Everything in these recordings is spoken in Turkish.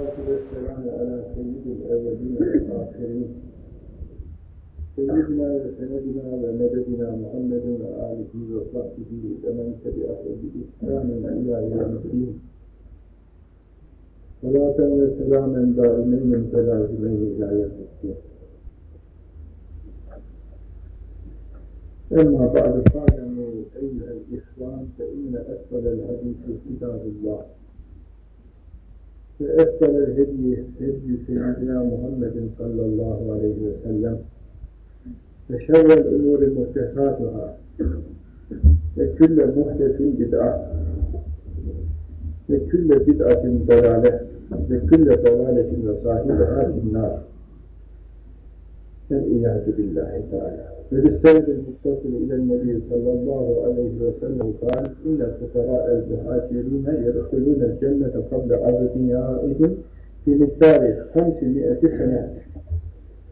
والصلاة والسلام على سيد الأولين والآخرين سيدنا وسندنا ومددنا محمد وآله وصحبه ومن تبعه بإحسان إلى يوم الدين صلاة وسلاما دائمين متلازمين إلى يوم الدين أما بعد فاعلموا أيها الإخوان فإن أسفل الحديث كتاب الله. فأفضل الهدي هدي سيدنا محمد صلى الله عليه وسلم وشر الأمور محدثاتها وكل محدث بدعة وكل بدعة ضلالة وكل ضلالة وصاحبها في النار والعياذ بالله تعالى وبالسند المتصل إلى النبي صلى الله عليه وسلم قال إن الفقراء المهاجرين يدخلون الجنة قبل أغنيائهم في مقدار 500 سنة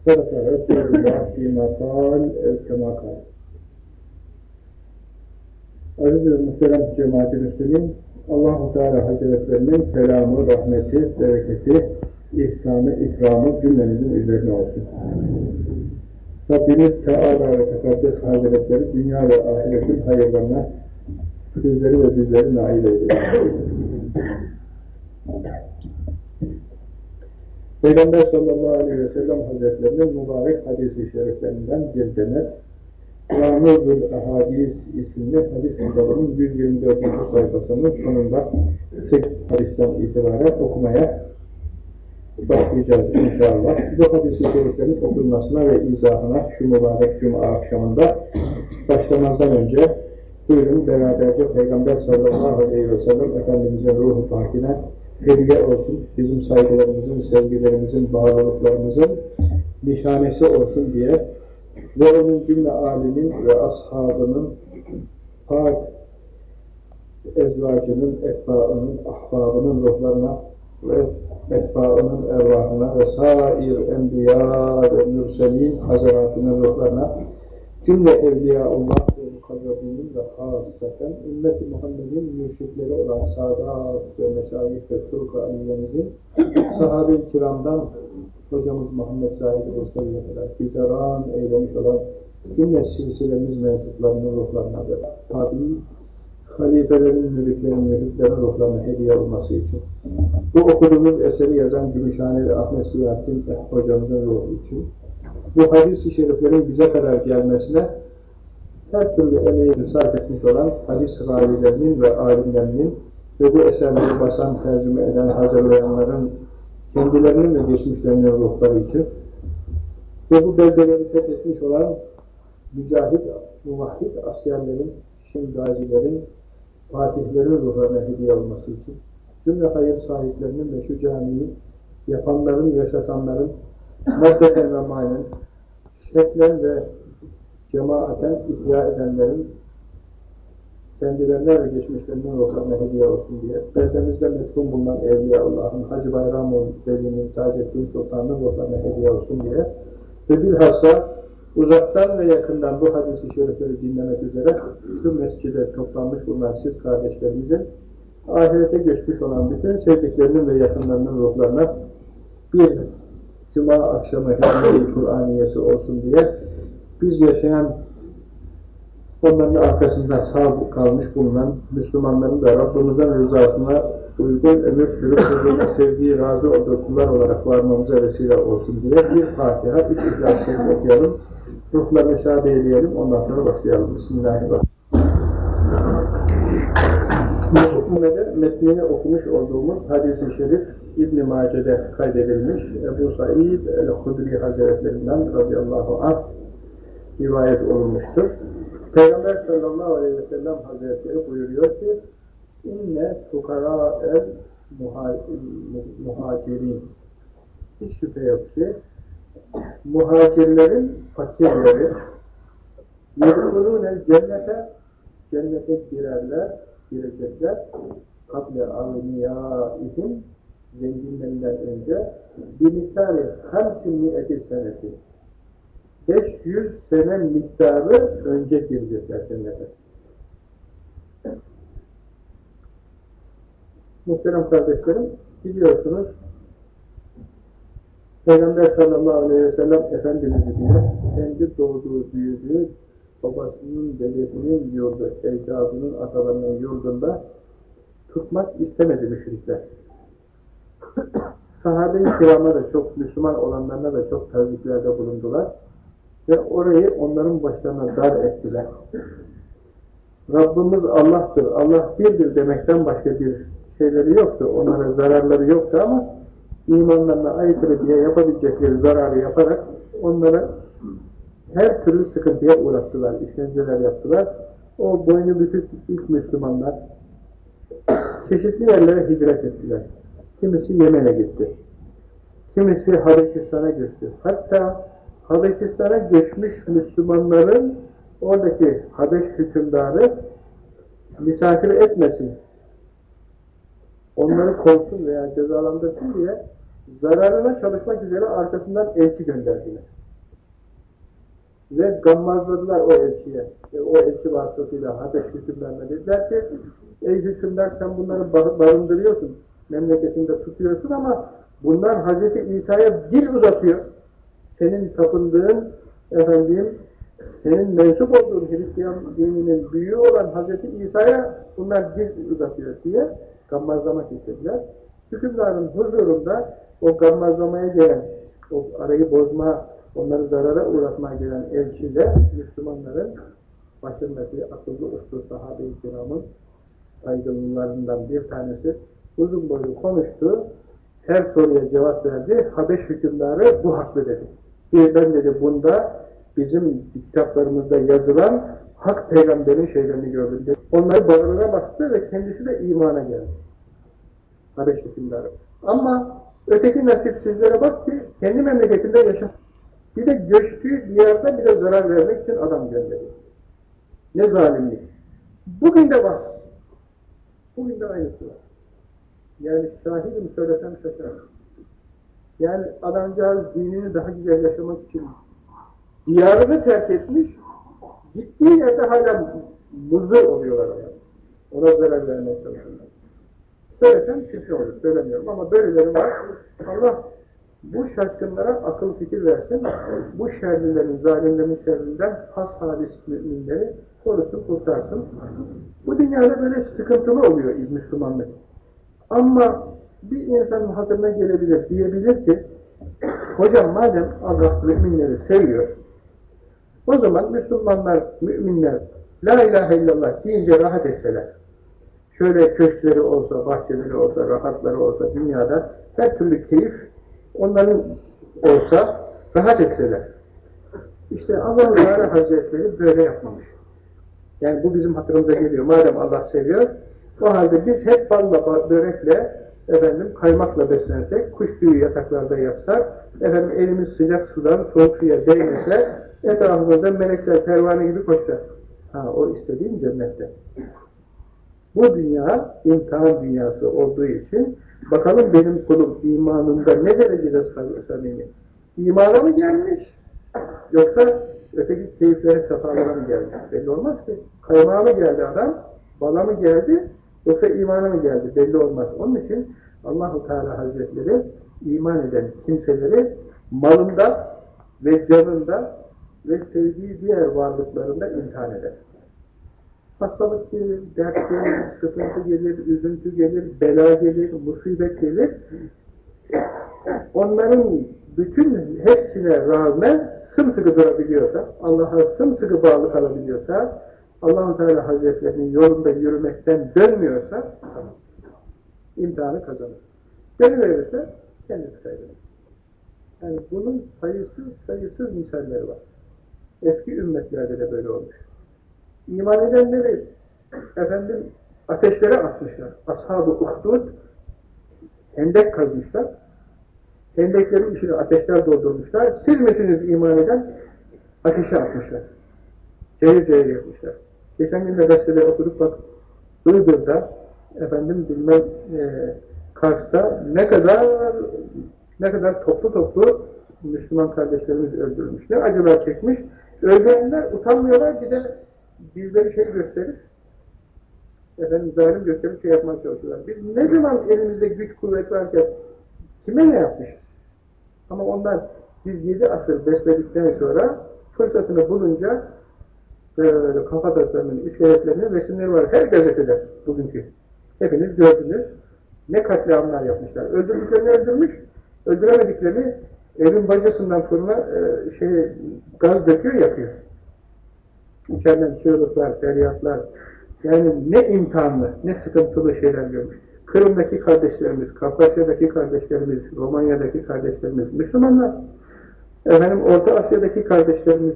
صدق رسول الله فيما قال كما قال Aziz ve muhterem cemaat-i Müslümin, allah Teala Hazretlerinin selamı, rahmeti, bereketi, ihsanı, ikramı cümlemizin üzerine olsun. Rabbimiz Teala ve Tekaddes Hazretleri dünya ve ahiretin hayırlarına sizleri ve bizleri nail eylesin. Peygamber sallallahu aleyhi ve sellem Hazretlerinin mübarek hadis-i şeriflerinden bir demet Ramuzul Ahadis isimli hadis kitabının 124. sayfasının sonunda 8 hadisten itibaren okumaya başlayacağız inşallah. Bu hadis-i şeriflerin okunmasına ve izahına şu mübarek cuma akşamında başlamazdan önce buyurun beraberce Peygamber sallallahu aleyhi ve sellem Efendimiz'in ruhu pakine hediye olsun, bizim saygılarımızın, sevgilerimizin, bağlılıklarımızın nişanesi olsun diye ve onun cümle alimin ve ashabının pak ezvacının, etbaının, ahbabının ruhlarına ve etbaının ervahına ve sair enbiya ve mürselin hazaratının ruhlarına cümle evliyaullah ve mukarrabinin ve hasaten ümmet-i Muhammed'in mürşitleri olan Sadat ve Meşayih ve Turk-ı Aliye'mizin sahabe-i kiramdan hocamız Muhammed Zahid Usta'ya kadar güzeran eylemiş olan cümle silsilemiz mensuplarının ruhlarına ve tabi halifelerin, müritlerin, müritlerin ruhlarına hediye olması için. Bu okuduğumuz eseri yazan Gümüşhaneli Ahmet Siyahattin hocamızın ruhu için. Bu hadis-i şeriflerin bize kadar gelmesine her türlü emeğini sarf etmiş olan hadis ravilerinin ve alimlerinin ve bu eserleri basan, tercüme eden, hazırlayanların kendilerinin ve geçmişlerinin ruhları için ve bu beldeleri fethetmiş olan mücahit, muvahhid askerlerin, şimdi gazilerin, fatihlerin ruhlarına hediye olması için, cümle hayır sahiplerinin ve şu camiyi yapanların, yaşatanların, maddeten ve manen, şeklen ve cemaaten ihya edenlerin kendilerine ve geçmişlerinin ruhlarına hediye olsun diye, beldemizde metfun bulunan Evliya Allah'ın, Hacı Bayramoğlu Veli'nin, Taceddin Sultan'ın ruhlarına hediye olsun diye. Ve bilhassa uzaktan ve yakından bu hadis-i şerifleri dinlemek üzere şu mescide toplanmış bulunan siz kardeşlerimizin ahirete geçmiş olan bütün sevdiklerinin ve yakınlarının ruhlarına bir cuma akşamı hediye Kur'aniyesi olsun diye biz yaşayan onların arkasında sağ kalmış bulunan Müslümanların da Rabbimizin rızasına uygun ömür sürüp sevdiği, razı olduğu kullar olarak varmamıza vesile olsun diye bir Fatiha, üç İhlas-ı okuyalım. Ruhlarını şad eyleyelim, ondan sonra başlayalım. Bismillahirrahmanirrahim. Metnini okumuş olduğumuz hadis-i şerif İbn-i Mace'de kaydedilmiş Ebu Said el-Hudri Hazretlerinden radıyallahu anh rivayet olunmuştur. Peygamber sallallahu aleyhi ve sellem Hazretleri buyuruyor ki inne fukara el muhacirin hiç şüphe yok ki muhacirlerin fakirleri yedkulûnel cennete cennete girerler, girecekler kable avniyaihim zenginlerinden önce bir miktarı hamsin mi'eti seneti 500 sene miktarı önce girecekler cennete. Muhterem kardeşlerim, biliyorsunuz Peygamber sallallahu aleyhi ve sellem Efendimiz'i bile kendi doğduğu, büyüdüğü, babasının, dedesinin yurdu, ecdadının, atalarının yurdunda tutmak istemedi müşrikler. Sahabe-i kirama da çok, Müslüman olanlarına da çok taziklerde bulundular. Ve orayı onların başlarına dar ettiler. Rabbimiz Allah'tır, Allah birdir demekten başka bir şeyleri yoktu, onlara zararları yoktu ama imanlarına aykırı diye yapabilecekleri zararı yaparak onlara her türlü sıkıntıya uğrattılar, işkenceler yaptılar. O boynu bükük ilk Müslümanlar çeşitli yerlere hicret ettiler. Kimisi Yemen'e gitti. Kimisi Habeşistan'a göçtü. Hatta Habeşistan'a göçmüş Müslümanların oradaki Habeş hükümdarı misafir etmesin, onları kovsun veya cezalandırsın diye zararına çalışmak üzere arkasından elçi gönderdiler. Ve gammazladılar o elçiye. Ve o elçi vasıtasıyla Habeş hükümlerine dediler ki ey hükümdar sen bunları barındırıyorsun, memleketinde tutuyorsun ama bunlar Hz. İsa'ya dil uzatıyor. Senin tapındığın efendim senin mensup olduğun Hristiyan dininin büyüğü olan Hz. İsa'ya bunlar dil uzatıyor diye gammazlamak istediler. Hükümdarın huzurunda o gammazlamaya gelen, o arayı bozma, onları zarara uğratmaya gelen elçiyle Müslümanların başındaki akıllı uslu sahabe-i kiramın saygılılarından bir tanesi uzun boylu konuştu. Her soruya cevap verdi. Habeş hükümdarı bu haklı dedi. Ben dedi bunda bizim kitaplarımızda yazılan hak peygamberin şeylerini gördüm. Dedi. Onları bağrına bastı ve kendisi de imana geldi. Habeş hükümdarı. Ama öteki nasipsizlere bak ki kendi memleketinde yaşa. Bir de göçtüğü diyarda bir de zarar vermek için adam gönderiyor. Ne zalimlik. Bugün de var. Bugün de aynısı var. Yani şahidim söylesem şaşarım. Yani adamcağız dinini daha güzel yaşamak için diyarını terk etmiş, gittiği yerde hala muzur oluyorlar ona. Zarar vermeye çalışıyorlar. Söylesem şüphe olur, söylemiyorum ama böyleleri var. Allah bu şaşkınlara akıl fikir versin, bu şerlilerin, zalimlerin şerrinden has halis müminleri korusun, kurtarsın. Bu dünyada böyle sıkıntılı oluyor Müslümanlık. Ama bir insanın hatırına gelebilir, diyebilir ki, hocam madem Allah müminleri seviyor, o zaman Müslümanlar, müminler, La ilahe illallah deyince rahat etseler, şöyle köşkleri olsa, bahçeleri olsa, rahatları olsa, dünyada her türlü keyif onların olsa, rahat etseler. İşte Allah-u Teala Hazretleri böyle yapmamış. Yani bu bizim hatırımıza geliyor. Madem Allah seviyor, o halde biz hep balla, börekle, efendim kaymakla beslensek, kuş tüyü yataklarda yatsak, efendim elimiz sıcak sudan soğuk suya değmese, etrafımızda melekler pervane gibi koşar. Ha, o istediğin cennette. Bu dünya imtihan dünyası olduğu için bakalım benim kulum imanında ne derecede samimi? İmana mı gelmiş? Yoksa öteki keyiflere, sefalara mı geldi? Belli olmaz ki. Kaymağa mı geldi adam? Bala mı geldi? Yoksa imana mı geldi? Belli olmaz. Onun için Allahu Teala Hazretleri iman eden kimseleri malında ve canında ve sevdiği diğer varlıklarında imtihan eder. Hastalık gelir, dert gelir, sıkıntı gelir, üzüntü gelir, bela gelir, musibet gelir. Onların bütün hepsine rağmen sımsıkı durabiliyorsa, Allah'a sımsıkı bağlı kalabiliyorsa, allah Teala Hazretlerinin yolunda yürümekten dönmüyorsa, imtihanı kazanır. Dönüverirse kendisi kaybeder. Yani bunun sayısız sayısız misalleri var. Eski ümmetlerde de böyle olmuş. İman edenleri efendim ateşlere atmışlar. Ashab-ı uhdud hendek kazmışlar. Hendeklerin içine ateşler doldurmuşlar. Siz misiniz iman eden? Ateşe atmışlar. Cehir cehir yapmışlar. Geçen gün de gazetede okuduk bak Iğdır'da efendim bilmem e, Kars'ta ne kadar ne kadar toplu toplu Müslüman kardeşlerimiz öldürülmüş. Ne acılar çekmiş. Öldürenler utanmıyorlar bir de bizleri şey gösterip efendim zalim gösterip şey yapmaya çalışıyorlar. Biz ne zaman elimizde güç kuvvet varken kime ne yapmışız? Ama onlar biz yedi asır besledikten sonra fırsatını bulunca böyle kafataslarının, iskeletlerinin resimleri var. Her gazetede bugünkü. Hepiniz gördünüz. Ne katliamlar yapmışlar. Öldürdüklerini öldürmüş, öldüremediklerini evin bacasından fırına e, şey, gaz döküyor, yakıyor. İçeriden çığlıklar, feryatlar, yani ne imtihanlı, ne sıkıntılı şeyler görmüş. Kırım'daki kardeşlerimiz, Kafkasya'daki kardeşlerimiz, Romanya'daki kardeşlerimiz, Müslümanlar, efendim Orta Asya'daki kardeşlerimiz,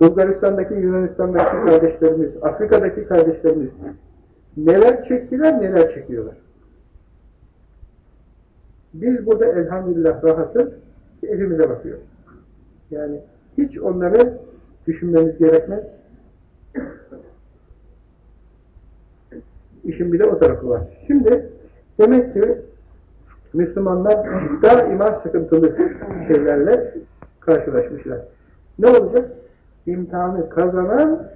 Bulgaristan'daki, Yunanistan'daki kardeşlerimiz, Afrika'daki kardeşlerimiz neler çektiler, neler çekiyorlar. Biz burada elhamdülillah rahatız, evimize bakıyoruz. Yani hiç onları düşünmemiz gerekmez. İşin bir de o tarafı var. Şimdi demek ki Müslümanlar daima sıkıntılı şeylerle karşılaşmışlar. Ne olacak? İmtihanı kazanan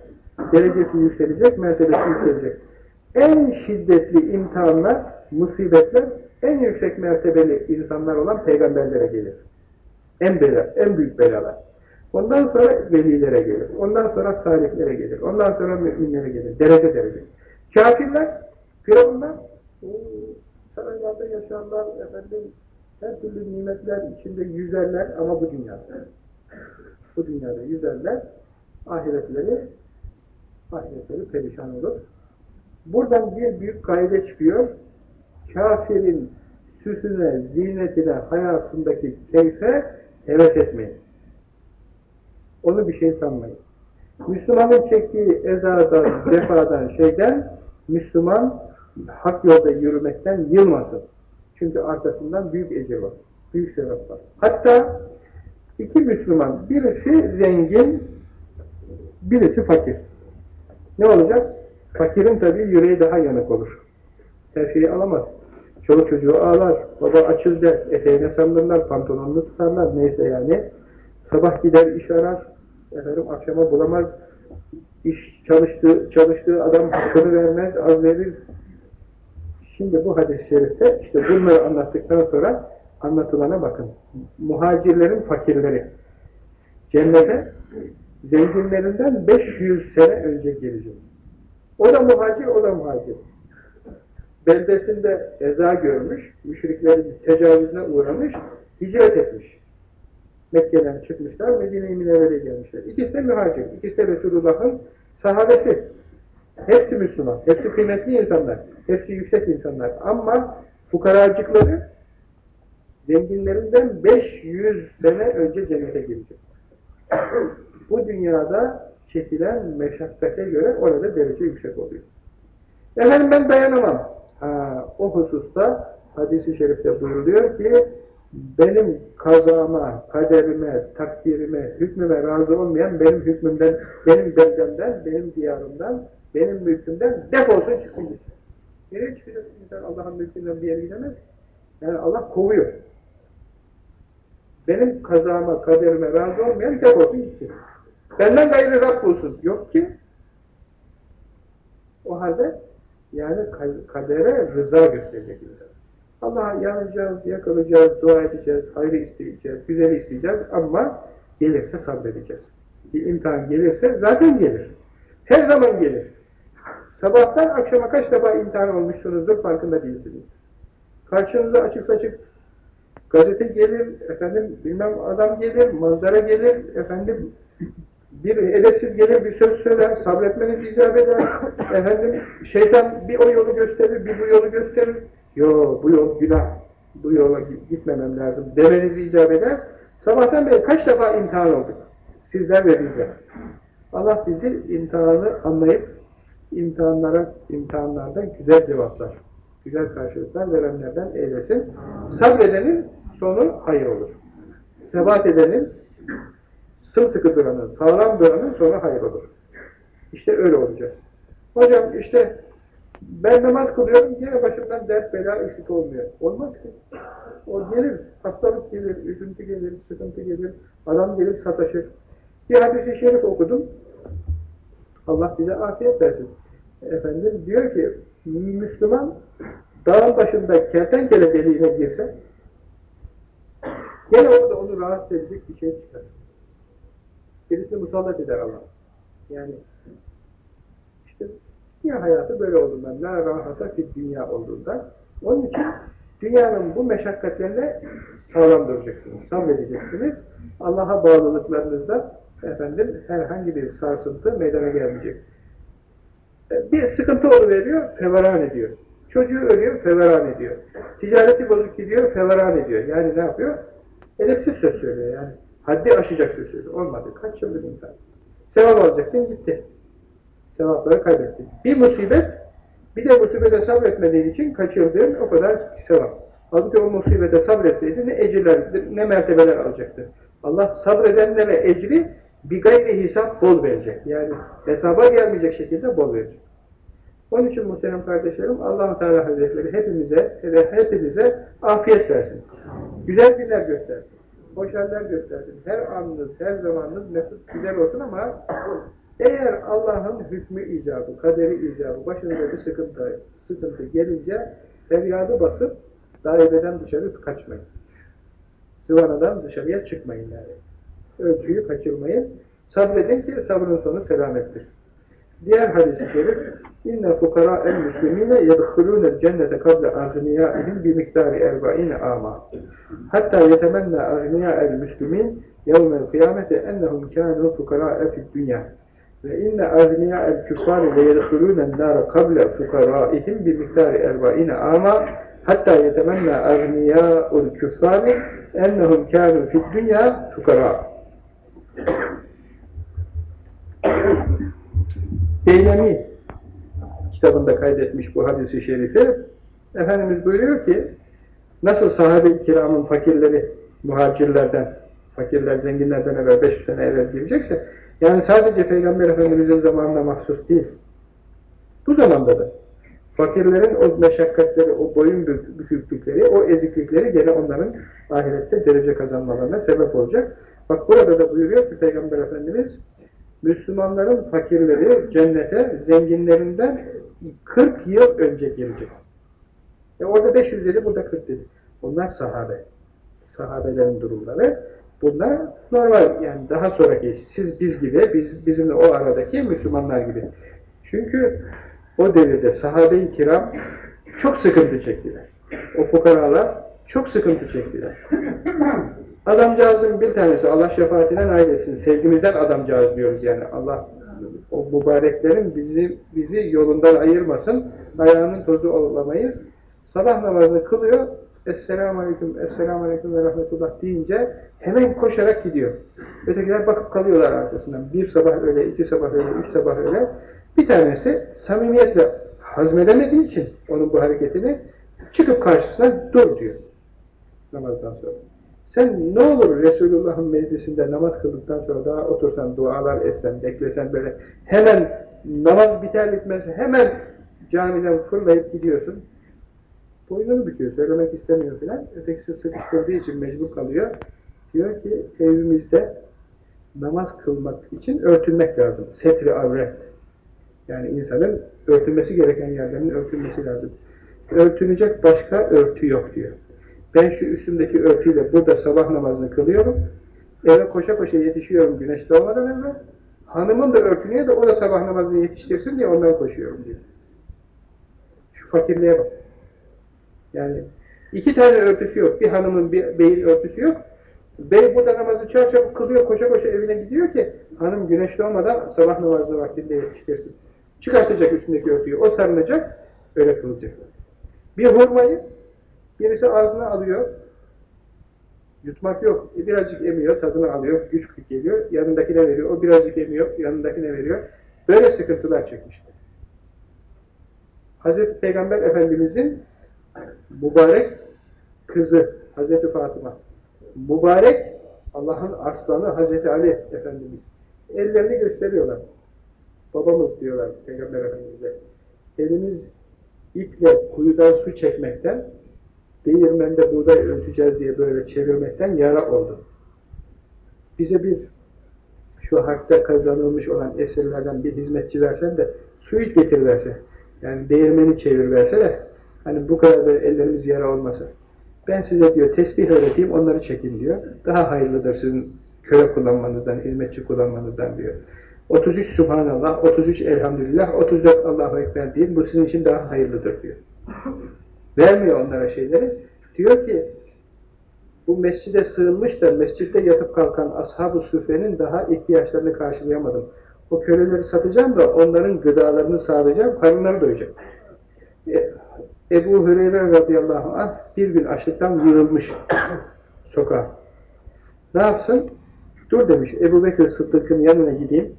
derecesi yükselecek, mertebesi yükselecek. En şiddetli imtihanlar, musibetler en yüksek mertebeli insanlar olan peygamberlere gelir. En bela, en büyük belalar. Ondan sonra velilere gelir. Ondan sonra salihlere gelir. Ondan sonra müminlere gelir. Derece derece. Kafirler, firavunlar saraylarda yaşarlar, efendim, her türlü nimetler içinde yüzerler ama bu dünyada. Bu dünyada yüzerler, ahiretleri ahiretleri perişan olur. Buradan bir büyük kaide çıkıyor. Kafirin süsüne, zinetine, hayatındaki keyfe heves etmeyin. Onu bir şey sanmayın. Müslümanın çektiği ezadan, cefadan, şeyden Müslüman hak yolda yürümekten yılmasın. Çünkü arkasından büyük ecir var. Büyük sevap var. Hatta iki Müslüman, birisi zengin, birisi fakir. Ne olacak? Fakirin tabii yüreği daha yanık olur. Her şeyi alamaz. Çoluk çocuğu ağlar, baba açıl der, eteğine sandırlar, pantolonunu tutarlar, neyse yani. Sabah gider iş arar, efendim akşama bulamaz, iş çalıştığı, çalıştığı adam hakkını vermez, az verir. Şimdi bu hadis-i şerifte işte bunları anlattıktan sonra anlatılana bakın. Muhacirlerin fakirleri cennete zenginlerinden 500 sene önce gelecek. O da muhacir, o da muhacir. Beldesinde eza görmüş, müşriklerin tecavüzüne uğramış, hicret etmiş. Mekke'den çıkmışlar, Medine-i Münevvere'ye gelmişler. İkisi de mühacir, ikisi de Resulullah'ın sahabesi. Hepsi Müslüman, hepsi kıymetli insanlar, hepsi yüksek insanlar. Ama fukaracıkları zenginlerinden 500 sene önce cennete girecek. Bu dünyada çekilen meşakkate göre orada derece yüksek oluyor. Efendim ben dayanamam. Ha, o hususta hadis-i şerifte buyuruluyor ki benim kazama, kaderime, takdirime, hükmüme razı olmayan benim hükmümden, benim beldemden, benim diyarımdan, benim mülkümden defolsun çıksın gitsin. Nereye insan Allah'ın mülkünden bir yere gidemez? Yani Allah kovuyor. Benim kazama, kaderime razı olmayan defolsun gitsin. Benden gayrı Rab bulsun. Yok ki. O halde yani kadere rıza gösterecek insan. Allah'a yanacağız, yakılacağız, dua edeceğiz, hayrı isteyeceğiz, güzel isteyeceğiz ama gelirse sabredeceğiz. Bir imtihan gelirse zaten gelir. Her zaman gelir. Sabahtan akşama kaç defa imtihan olmuşsunuzdur farkında değilsiniz. Karşınıza açık açık gazete gelir, efendim bilmem adam gelir, manzara gelir, efendim bir edepsiz gelir bir söz söyler, sabretmeniz icap eder, efendim şeytan bir o yolu gösterir, bir bu yolu gösterir, yo bu yol günah, bu yola gitmemem lazım demenizi icap eder. Sabahtan beri kaç defa imtihan olduk? Sizler ve bizler. Allah bizi imtihanı anlayıp imtihanlara, imtihanlarda güzel cevaplar, güzel karşılıklar verenlerden eylesin. Sabredenin sonu hayır olur. Sebat edenin, sımsıkı duranın, sağlam duranın sonu hayır olur. İşte öyle olacak. Hocam işte ben namaz kılıyorum, yine başımdan dert bela eksik olmuyor. Olmaz ki. O gelir, hastalık gelir, üzüntü gelir, sıkıntı gelir, adam gelir sataşır. Bir hadis-i şerif okudum. Allah bize afiyet versin. Efendim diyor ki, Müslüman dağın başında kertenkele deliğine girse, Gene orada onu rahatsız edecek bir şey çıkar. Birisini musallat eder Allah. Yani dünya hayatı böyle olduğundan, la rahata fi dünya olduğundan. Onun için dünyanın bu meşakkatlerine sağlam duracaksınız, sabredeceksiniz. Allah'a bağlılıklarınızda efendim herhangi bir sarsıntı meydana gelmeyecek. E, bir sıkıntı oluveriyor, feveran ediyor. Çocuğu ölüyor, feveran ediyor. Ticareti bozuk gidiyor, feveran ediyor. Yani ne yapıyor? Edepsiz söz söylüyor yani. Haddi aşacak söz söylüyor. Olmadı. Kaç yıldır insan. Sevap alacaktın, gitti. Sevapları kaybettin. Bir musibet, bir de musibete sabretmediğin için kaçırdığın o kadar sevap. Halbuki o musibete sabretseydin ne ecirler, ne mertebeler alacaktı. Allah sabredenlere ecri bir gayri hesap bol verecek. Yani hesaba gelmeyecek şekilde bol verecek. Onun için muhterem kardeşlerim allah Teala Hazretleri hepimize ve hepinize afiyet versin. Güzel günler göstersin. Hoş haller göstersin. Her anınız, her zamanınız mesut güzel olsun ama eğer Allah'ın hükmü icabı, kaderi icabı, başınıza bir sıkıntı, sıkıntı gelince feryadı basıp daireden dışarı kaçmayın. Sıvanadan dışarıya çıkmayın yani. Ölçüyü kaçırmayın. Sabredin ki sabrın sonu selamettir. Diğer hadis-i şerif İnne fukara el müslimine yedhulûnel cennete kable agniyaihim bi miktari erba'ine ama. Hatta yetemenna agniya el müslimin yevmel kıyamete ennehum kânû fukara fid dünya. Ve inne agniya el küffâri le yedhulûnen nâre kable fukaraihim bi miktari erba'ine ama. Hatta yetemenna agniyâ'ul küffâri ennehum kânû fid dünya fukara. Beylemi kitabında kaydetmiş bu hadisi şerifi. Efendimiz buyuruyor ki nasıl sahabe-i kiramın fakirleri muhacirlerden, fakirler zenginlerden evvel 500 sene evvel girecekse yani sadece Peygamber Efendimiz'in zamanında mahsus değil. Bu zamanda da fakirlerin o meşakkatleri, o boyun büküklükleri, o eziklikleri gene onların ahirette derece kazanmalarına sebep olacak. Bak burada da buyuruyor ki Peygamber Efendimiz Müslümanların fakirleri cennete zenginlerinden 40 yıl önce girecek. E orada 500 dedi, burada 40 dedi. Bunlar sahabe. Sahabelerin durumları. Bunlar normal yani daha sonraki siz biz gibi, biz bizimle o aradaki Müslümanlar gibi. Çünkü o devirde sahabe-i kiram çok sıkıntı çektiler. O fukaralar çok sıkıntı çektiler. Adamcağızın bir tanesi, Allah şefaatinden ailesin, sevgimizden adamcağız diyoruz yani. Allah o mübareklerin bizi, bizi yolundan ayırmasın, ayağının tozu olamayız. Sabah namazını kılıyor, Esselamu Aleyküm, Esselamu Aleyküm ve Rahmetullah deyince hemen koşarak gidiyor. Ötekiler bakıp kalıyorlar arkasından. Bir sabah öyle, iki sabah öyle, üç sabah öyle. Bir tanesi samimiyetle hazmedemediği için onun bu hareketini çıkıp karşısına dur diyor. Namazdan sonra. Sen ne olur Resulullah'ın meclisinde namaz kıldıktan sonra daha otursan, dualar etsen, beklesen böyle hemen namaz biter bitmez hemen camiden fırlayıp gidiyorsun. Boynunu büküyor, söylemek istemiyor filan. Ötekisi sıkıştırdığı için mecbur kalıyor. Diyor ki evimizde namaz kılmak için örtünmek lazım. Setri avret. Yani insanın örtülmesi gereken yerlerinin örtülmesi lazım. Örtünecek başka örtü yok diyor. Ben şu üstümdeki örtüyle burada sabah namazını kılıyorum. Eve koşa koşa yetişiyorum güneş doğmadan evvel. Hanımın da örtünüyor da o da sabah namazını yetiştirsin diye ondan koşuyorum diyor. Şu fakirliğe bak. Yani iki tane örtüsü yok. Bir hanımın bir beyin örtüsü yok. Bey burada namazı çarçabuk kılıyor, koşa koşa evine gidiyor ki hanım güneş doğmadan sabah namazı vaktinde yetiştirsin. Çıkartacak üstündeki örtüyü, o sarılacak, öyle kılacak. Bir hurmayı birisi ağzına alıyor, yutmak yok, e, birazcık emiyor, tadını alıyor, güç geliyor, yanındakine veriyor, o birazcık emiyor, yanındakine veriyor. Böyle sıkıntılar çekmiştir. Hazreti Peygamber Efendimizin mübarek kızı Hazreti Fatıma, mübarek Allah'ın arslanı Hazreti Ali Efendimiz ellerini gösteriyorlar. Babamız diyorlar Peygamber Efendimiz'e. Elimiz iple kuyudan su çekmekten, değirmende buğday ölçeceğiz diye böyle çevirmekten yara oldu. Bize bir şu harpte kazanılmış olan esirlerden bir hizmetçi versen de su iç getir verse, yani değirmeni çevir verse de hani bu kadar da ellerimiz yara olmasa. Ben size diyor tesbih öğreteyim, onları çekin diyor. Daha hayırlıdır sizin köle kullanmanızdan, hizmetçi kullanmanızdan diyor. 33 Subhanallah, 33 Elhamdülillah, 34 Allahu Ekber deyin, bu sizin için daha hayırlıdır diyor. Vermiyor onlara şeyleri. Diyor ki, bu mescide sığınmış da mescitte yatıp kalkan ashab-ı süfrenin daha ihtiyaçlarını karşılayamadım. O köleleri satacağım da onların gıdalarını sağlayacağım, karınları doyacak. E, Ebu Hüreyre radıyallahu anh bir gün açlıktan yığılmış sokağa. Ne yapsın? Dur demiş, Ebu Bekir Sıddık'ın yanına gideyim,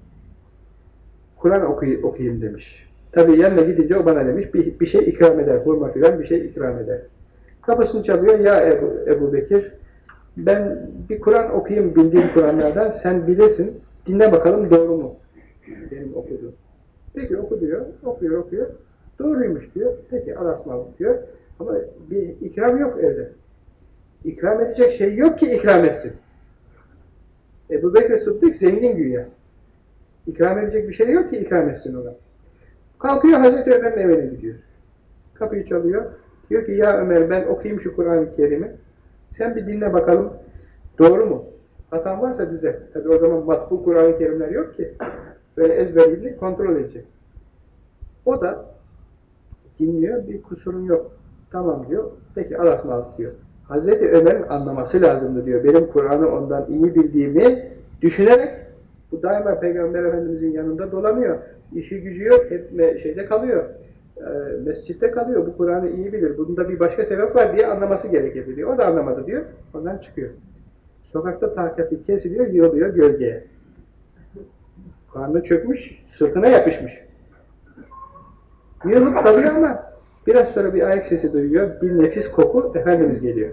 Kur'an okuy okuyayım demiş. Tabii yanına gidince o bana demiş, bir, bir şey ikram eder, hurma filan bir şey ikram eder. Kapısını çalıyor, ya Ebu, Ebu Bekir, ben bir Kur'an okuyayım bildiğim Kur'anlardan, sen bilirsin, dinle bakalım doğru mu? Benim okuduğum. Peki oku diyor, okuyor okuyor, doğruymuş diyor, peki alasmalık diyor, ama bir ikram yok evde. İkram edecek şey yok ki ikram etsin. Ebu Bekir Sıddık zengin güya. İkram edecek bir şey yok ki ikram etsin ona. Kalkıyor Hazreti Ömer'in evine gidiyor. Kapıyı çalıyor. Diyor ki ya Ömer ben okuyayım şu Kur'an-ı Kerim'i. Sen bir dinle bakalım. Doğru mu? Hatan varsa bize. Tabi o zaman matbu Kur'an-ı Kerimler yok ki. Böyle ezberliğini kontrol edecek. O da dinliyor. Bir kusurun yok. Tamam diyor. Peki alasmalık diyor. Hazreti Ömer'in anlaması lazımdı diyor. Benim Kur'an'ı ondan iyi bildiğimi düşünerek bu daima Peygamber Efendimiz'in yanında dolanıyor. İşi gücü yok, hep şeyde kalıyor. E, mescitte kalıyor. Bu Kur'an'ı iyi bilir. Bunda bir başka sebep var diye anlaması gerekir diyor. O da anlamadı diyor. Ondan çıkıyor. Sokakta takati kesiliyor, yığılıyor gölgeye. Karnı çökmüş, sırtına yapışmış. Yığılıp kalıyor ama biraz sonra bir ayak sesi duyuyor. Bir nefis koku Efendimiz geliyor.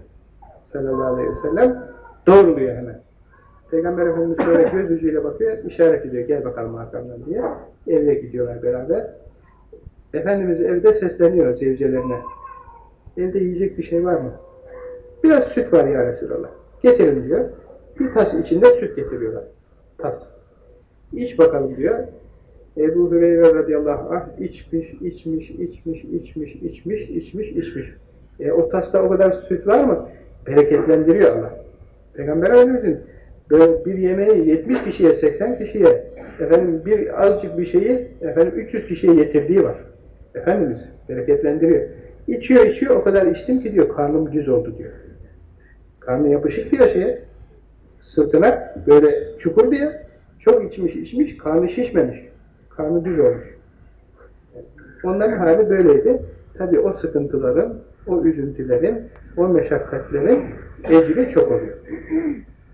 Sallallahu aleyhi ve sellem. Doğruluyor hemen. Peygamber Efendimiz sonra göz ucuyla bakıyor, işaret ediyor, gel bakalım arkamdan diye. Eve gidiyorlar beraber. Efendimiz evde sesleniyor zevcelerine. Evde yiyecek bir şey var mı? Biraz süt var ya Resulallah. Getirin diyor. Bir tas içinde süt getiriyorlar. Tas. İç bakalım diyor. Ebu Hüreyre radıyallahu anh içmiş, içmiş, içmiş, içmiş, içmiş, içmiş, içmiş. E, o tasta o kadar süt var mı? Bereketlendiriyor Allah. Peygamber Efendimiz'in bir yemeği 70 kişiye, 80 kişiye, efendim bir azıcık bir şeyi efendim 300 kişiye getirdiği var. Efendimiz bereketlendiriyor. İçiyor içiyor o kadar içtim ki diyor karnım düz oldu diyor. Karnı yapışık diyor şeye. Sırtına böyle çukur diye çok içmiş içmiş karnı şişmemiş. Karnı düz olmuş. Onların hali böyleydi. Tabi o sıkıntıların, o üzüntülerin, o meşakkatlerin ecri çok oluyor.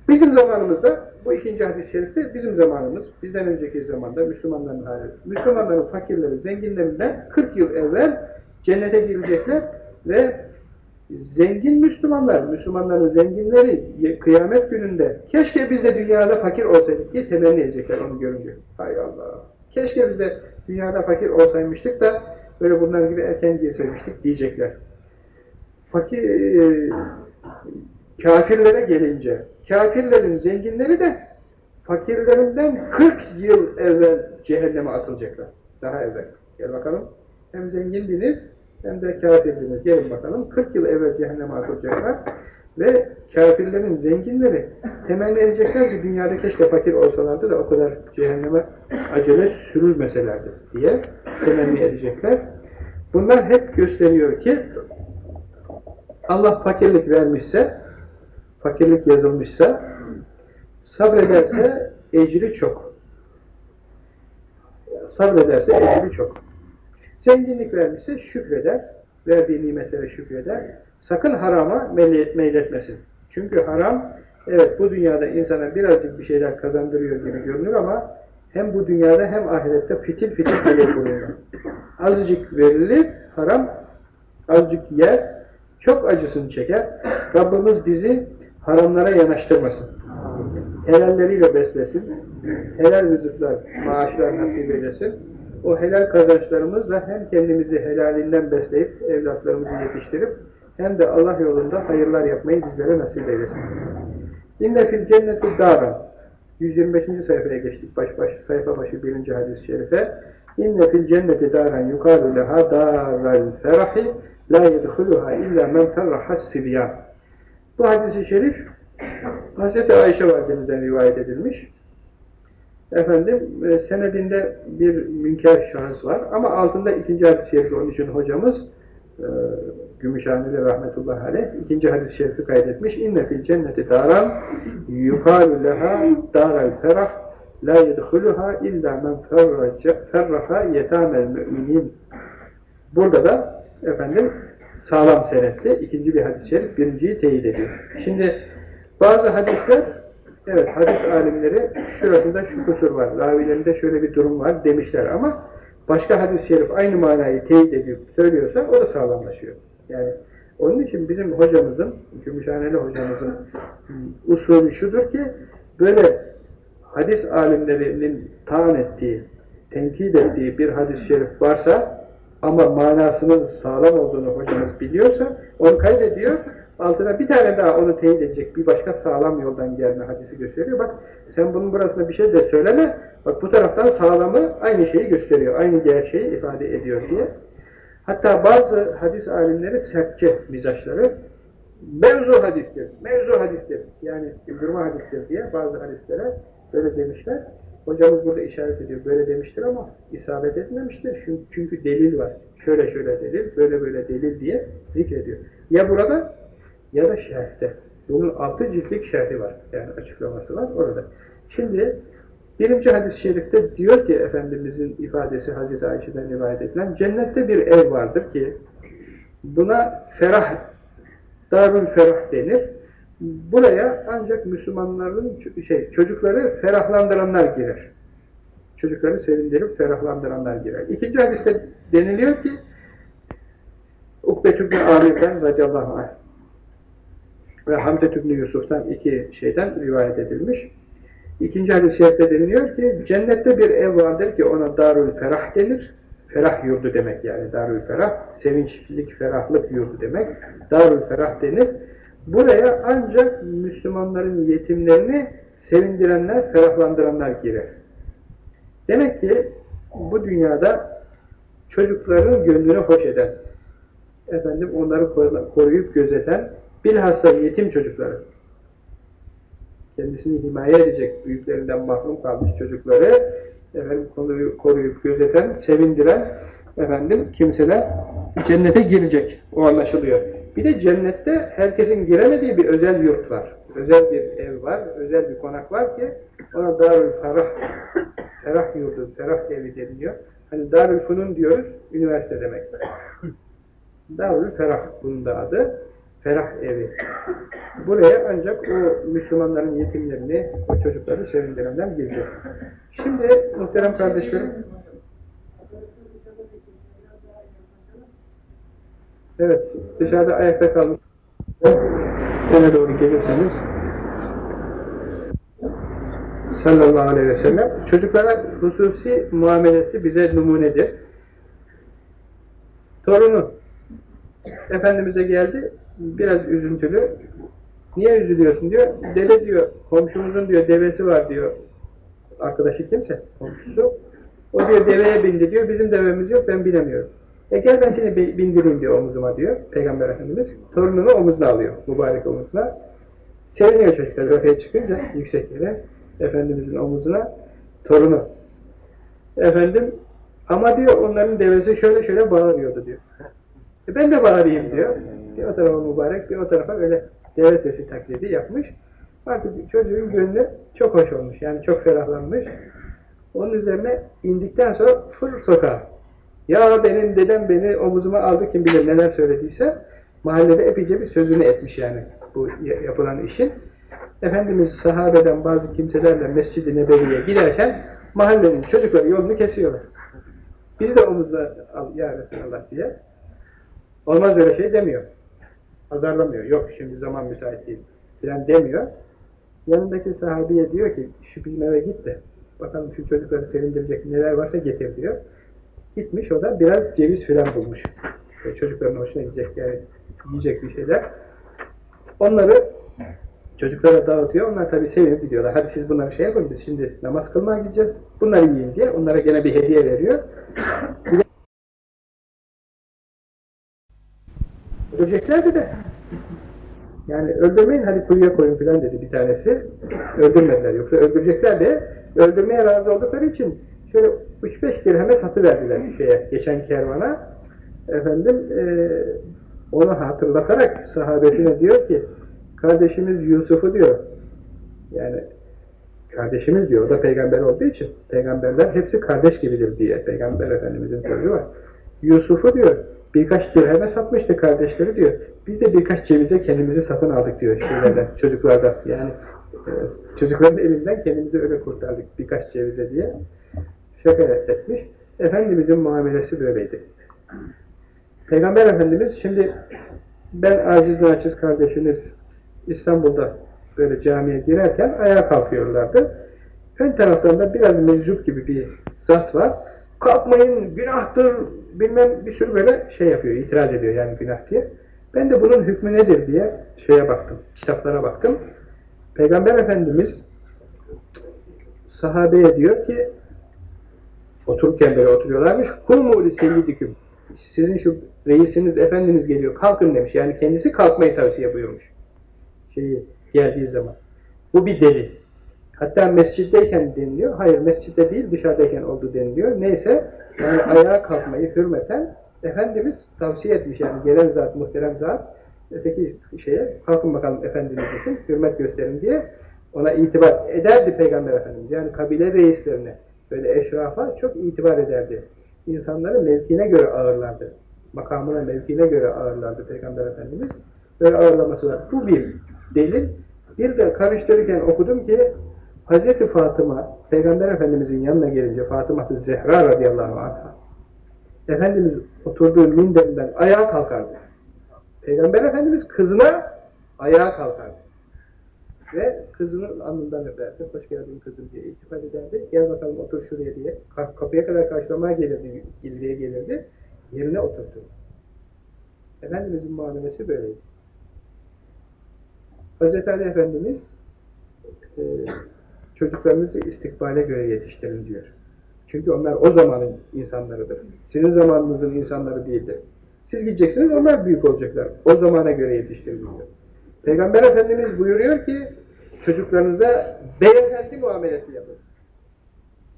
Bizim zamanımızda bu ikinci hadis-i şerifte bizim zamanımız, bizden önceki zamanda Müslümanların hali. Müslümanların fakirleri, zenginlerinden 40 yıl evvel cennete girecekler ve zengin Müslümanlar, Müslümanların zenginleri kıyamet gününde keşke biz de dünyada fakir olsaydık diye temenni edecekler onu görünce. Hay Allah! Keşke biz de dünyada fakir olsaymıştık da böyle bunlar gibi erken girseymiştik diyecekler. Fakir, e, kafirlere gelince, kafirlerin zenginleri de fakirlerinden 40 yıl evvel cehenneme atılacaklar. Daha evvel. Gel bakalım. Hem zengindiniz hem de kafirdiniz. Gelin bakalım. 40 yıl evvel cehenneme atılacaklar. Ve kafirlerin zenginleri temenni edecekler ki dünyada keşke fakir olsalardı da o kadar cehenneme acele sürülmeselerdi diye temenni edecekler. Bunlar hep gösteriyor ki Allah fakirlik vermişse, fakirlik yazılmışsa, sabrederse ecri çok. Sabrederse ecri çok. Zenginlik vermişse şükreder, verdiği nimetlere şükreder. Sakın harama meyletmesin. Çünkü haram, evet bu dünyada insana birazcık bir şeyler kazandırıyor gibi görünür ama hem bu dünyada hem ahirette fitil fitil hayır bulunuyor. Azıcık verilir, haram, azıcık yer, çok acısını çeker. Rabbimiz bizi haramlara yanaştırmasın. Helalleriyle beslesin. Helal rızıklar, maaşlar nasip eylesin. O helal kazançlarımızla hem kendimizi helalinden besleyip evlatlarımızı yetiştirip hem de Allah yolunda hayırlar yapmayı bizlere nasip eylesin. İnne fil cenneti dâran 125. sayfaya geçtik baş baş, sayfa başı birinci hadis-i şerife. İnne fil cenneti dâran yukâlu leha dâral ferahi la yedhuluha illa men ferrahas sibyan. Bu hadisi şerif Hz. Ayşe validemizden rivayet edilmiş. Efendim, e, senedinde bir münker şahıs var ama altında ikinci hadis-i şerifi onun için hocamız e, Gümüşhaneli rahmetullahi aleyh ikinci hadis-i şerifi kaydetmiş. İnne fil cenneti daran yukalu leha daral ferah la yedhuluha illa men ferraha yetamel müminin Burada da efendim sağlam senetli ikinci bir hadis-i şerif birinciyi teyit ediyor. Şimdi bazı hadisler evet hadis alimleri şurasında şu kusur var, ravilerinde şöyle bir durum var demişler ama başka hadis-i şerif aynı manayı teyit edip söylüyorsa o da sağlamlaşıyor. Yani onun için bizim hocamızın, Gümüşhaneli hocamızın usulü şudur ki böyle hadis alimlerinin taan ettiği, tenkit ettiği bir hadis-i şerif varsa ama manasının sağlam olduğunu hocamız biliyorsa onu kaydediyor. Altına bir tane daha onu teyit edecek bir başka sağlam yoldan gelme hadisi gösteriyor. Bak sen bunun burasında bir şey de söyleme. Bak bu taraftan sağlamı aynı şeyi gösteriyor. Aynı gerçeği ifade ediyor diye. Hatta bazı hadis alimleri sertçe mizaçları mevzu hadistir, mevzu hadistir. Yani güldürme hadistir diye bazı hadislere böyle demişler. Hocamız burada işaret ediyor. Böyle demiştir ama isabet etmemiştir. Çünkü delil var. Şöyle şöyle delil, böyle böyle delil diye zikrediyor. Ya burada ya da şerhte. Bunun altı ciltlik şerhi var. Yani açıklaması var orada. Şimdi birinci hadis-i şerifte diyor ki Efendimizin ifadesi Hazreti Ayşe'den rivayet edilen cennette bir ev vardır ki buna ferah darül ferah denir. Buraya ancak Müslümanların şey çocukları ferahlandıranlar girer. Çocukları sevindirip ferahlandıranlar girer. İkinci hadiste deniliyor ki Ukbet ibn Arif'ten radıyallahu anh ve Hamzet ibn Yusuf'tan iki şeyden rivayet edilmiş. İkinci hadis-i şerifte deniliyor ki cennette bir ev vardır ki ona Darül Ferah denir. Ferah yurdu demek yani Darül Ferah. Sevinçlik, ferahlık yurdu demek. Darül Ferah denir. Buraya ancak Müslümanların yetimlerini sevindirenler, ferahlandıranlar girer. Demek ki bu dünyada çocukların gönlünü hoş eden, efendim onları koruyup gözeten, bilhassa yetim çocukları, kendisini himaye edecek büyüklerinden mahrum kalmış çocukları efendim koruyup gözeten, sevindiren efendim kimseler cennete girecek. O anlaşılıyor. Bir de cennette herkesin giremediği bir özel yurt var. Özel bir ev var, özel bir konak var ki ona Darül Ferah, Ferah yurdu, Ferah evi deniliyor. Hani Darül Funun diyoruz, üniversite demek. Darül Ferah bunun da adı. Ferah evi. Buraya ancak o Müslümanların yetimlerini, o çocukları sevindirenler girecek. Şimdi muhterem kardeşlerim, Evet, dışarıda ayakta kalmış. Öne doğru gelirseniz sallallahu aleyhi ve sellem çocuklara hususi muamelesi bize numunedir. Torunu Efendimiz'e geldi, biraz üzüntülü. Niye üzülüyorsun diyor. Deve diyor, komşumuzun diyor devesi var diyor. Arkadaşı kimse, komşusu. O diyor deveye bindi diyor, bizim devemiz yok, ben binemiyorum. E gel ben seni bindireyim diyor omuzuma diyor Peygamber Efendimiz. Torununu omuzuna alıyor, mübarek omuzuna. Seviniyor çocuklar öteye çıkınca yüksek yere. Efendimizin omuzuna torunu. Efendim ama diyor onların devesi şöyle şöyle bağırıyordu diyor. E ben de bağırayım diyor. Bir o tarafa mübarek, bir o tarafa böyle deve sesi taklidi yapmış. Artık çocuğun gönlü çok hoş olmuş. Yani çok ferahlanmış. Onun üzerine indikten sonra fır sokağa. Ya benim dedem beni omuzuma aldı kim bilir neler söylediyse mahallede epeyce bir sözünü etmiş yani bu yapılan işin. Efendimiz sahabeden bazı kimselerle Mescid-i Nebevi'ye giderken mahallenin çocukları yolunu kesiyorlar. Biz de omuzla al ya Resulallah diye. Olmaz böyle şey demiyor. Azarlamıyor. Yok şimdi zaman müsait değil. Falan demiyor. Yanındaki sahabiye diyor ki şu bizim eve git de bakalım şu çocukları sevindirecek neler varsa getir diyor. Gitmiş o da biraz ceviz filan bulmuş. Böyle çocukların hoşuna gidecek yani yiyecek bir şeyler. Onları çocuklara dağıtıyor. Onlar tabi sevinip gidiyorlar. Hadi siz bunları şey yapın biz şimdi namaz kılmaya gideceğiz. Bunları yiyin diye onlara gene bir hediye veriyor. Göreceklerdi de Yani öldürmeyin hadi kuyuya koyun filan dedi bir tanesi. Öldürmediler. Yoksa öldürecekler de öldürmeye razı oldukları için şöyle 3-5 dirheme satıverdiler şeye, geçen kervana. Efendim e, onu hatırlatarak sahabesine diyor ki kardeşimiz Yusuf'u diyor yani kardeşimiz diyor, o da peygamber olduğu için peygamberler hepsi kardeş gibidir diye peygamber efendimizin sözü var. Yusuf'u diyor birkaç dirheme satmıştı kardeşleri diyor. Biz de birkaç cevize kendimizi satın aldık diyor şeylerden, çocuklardan. Yani e, çocukların elinden kendimizi öyle kurtardık birkaç cevize diye. Şaka etmiş. Efendimizin muamelesi böyleydi. Peygamber Efendimiz şimdi ben aciz naçiz kardeşiniz İstanbul'da böyle camiye girerken ayağa kalkıyorlardı. Ön taraftan da biraz meczup gibi bir zat var. Kalkmayın, günahtır, bilmem bir sürü böyle şey yapıyor, itiraz ediyor yani günah diye. Ben de bunun hükmü nedir diye şeye baktım, kitaplara baktım. Peygamber Efendimiz sahabeye diyor ki otururken böyle oturuyorlarmış. Kumu li seyyidiküm. Sizin şu reisiniz, efendiniz geliyor, kalkın demiş. Yani kendisi kalkmayı tavsiye buyurmuş. Şeyi geldiği zaman. Bu bir delil. Hatta mescitteyken deniliyor. Hayır mescitte değil dışarıdayken oldu deniliyor. Neyse yani ayağa kalkmayı hürmeten Efendimiz tavsiye etmiş yani gelen zat, muhterem zat öteki şeye kalkın bakalım Efendimiz için hürmet gösterin diye ona itibar ederdi Peygamber Efendimiz. Yani kabile reislerine böyle eşrafa çok itibar ederdi. İnsanları mevkine göre ağırlardı. Makamına, mevkine göre ağırlardı Peygamber Efendimiz. Böyle ağırlaması var. Bu bir delil. Bir de karıştırırken okudum ki Hz. Fatıma, Peygamber Efendimizin yanına gelince Fatıma Zehra radıyallahu anh'a Efendimiz oturduğu minderinden ayağa kalkardı. Peygamber Efendimiz kızına ayağa kalkardı. Ve kızının alnından öperdi. Hoş geldin kızım diye iltifat ederdi. Gel bakalım otur şuraya diye. Kapıya kadar karşılamaya gelirdi, illiye gelirdi. Yerine oturdu. Efendimizin muamelesi böyleydi. Hz. Ali Efendimiz çocuklarınızı istikbale göre yetiştirin diyor. Çünkü onlar o zamanın insanlarıdır. Sizin zamanınızın insanları değildir. Siz gideceksiniz, onlar büyük olacaklar. O zamana göre yetiştirin diyor. Peygamber Efendimiz buyuruyor ki çocuklarınıza beyefendi muamelesi yapın.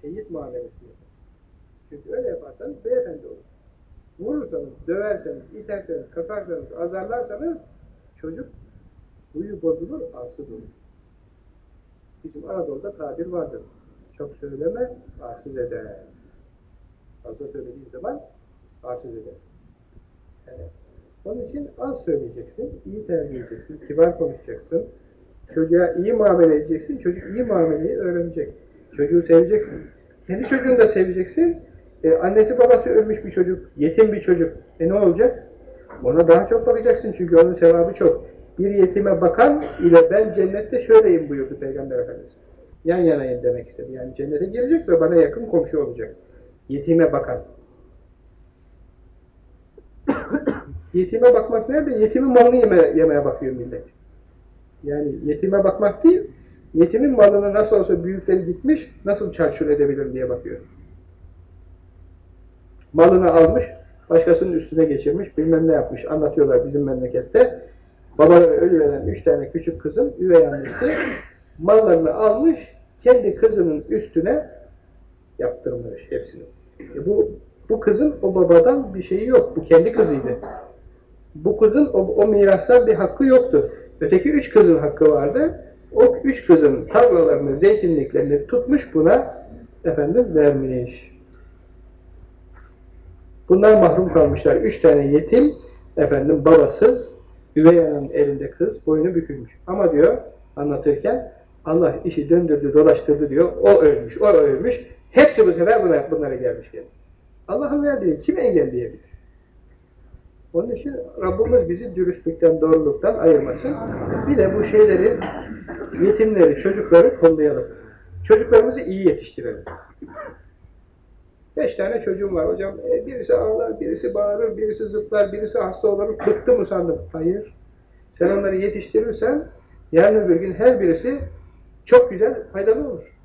Seyit muamelesi yapın. Çünkü öyle yaparsanız beyefendi olur. Vurursanız, döverseniz, iterseniz, kakarsanız, azarlarsanız çocuk huyu bozulur, arsız olur. Bizim Anadolu'da tabir vardır. Çok söyleme, arsız eder. Fazla söylediğin zaman arsız eder. Yani, onun için az söyleyeceksin, iyi terbiye edeceksin, kibar konuşacaksın. Çocuğa iyi muamele edeceksin, çocuk iyi muameleyi öğrenecek. Çocuğu seveceksin. Kendi çocuğunu da seveceksin. E, annesi babası ölmüş bir çocuk, yetim bir çocuk. E ne olacak? Ona daha çok bakacaksın çünkü onun sevabı çok. Bir yetime bakan ile ben cennette şöyleyim buyurdu Peygamber Efendimiz. Yan yanayım demek istedi. Yani cennete girecek ve bana yakın komşu olacak. Yetime bakan. yetime bakmak nerede? Yetimin malını yeme, yemeye bakıyor millet. Yani yetime bakmak değil, yetimin malını nasıl olsa büyükleri gitmiş, nasıl çarçur edebilir diye bakıyor. Malını almış, başkasının üstüne geçirmiş, bilmem ne yapmış, anlatıyorlar bizim memlekette. Babaları ölüveren üç tane küçük kızın üvey annesi mallarını almış, kendi kızının üstüne yaptırmış hepsini. E bu, bu kızın o babadan bir şeyi yok, bu kendi kızıydı. Bu kızın o, o mirastan bir hakkı yoktu. Öteki üç kızın hakkı vardı. O üç kızın tarlalarını, zeytinliklerini tutmuş buna efendim vermiş. Bunlar mahrum kalmışlar. Üç tane yetim, efendim babasız, üvey ananın elinde kız, boynu bükülmüş. Ama diyor, anlatırken, Allah işi döndürdü, dolaştırdı diyor, o ölmüş, o ölmüş, hepsi bu sefer bunlara, bunlara gelmiş. Yani. Allah'ın verdiği kim engelleyebilir? Onun için Rabbimiz bizi dürüstlükten, doğruluktan ayırmasın. Bir de bu şeyleri, yetimleri, çocukları kollayalım. Çocuklarımızı iyi yetiştirelim. Beş tane çocuğum var hocam. E, birisi ağlar, birisi bağırır, birisi zıplar, birisi hasta olur. Bıktı mı sandım? Hayır. Sen onları yetiştirirsen yarın öbür gün her birisi çok güzel, faydalı olur.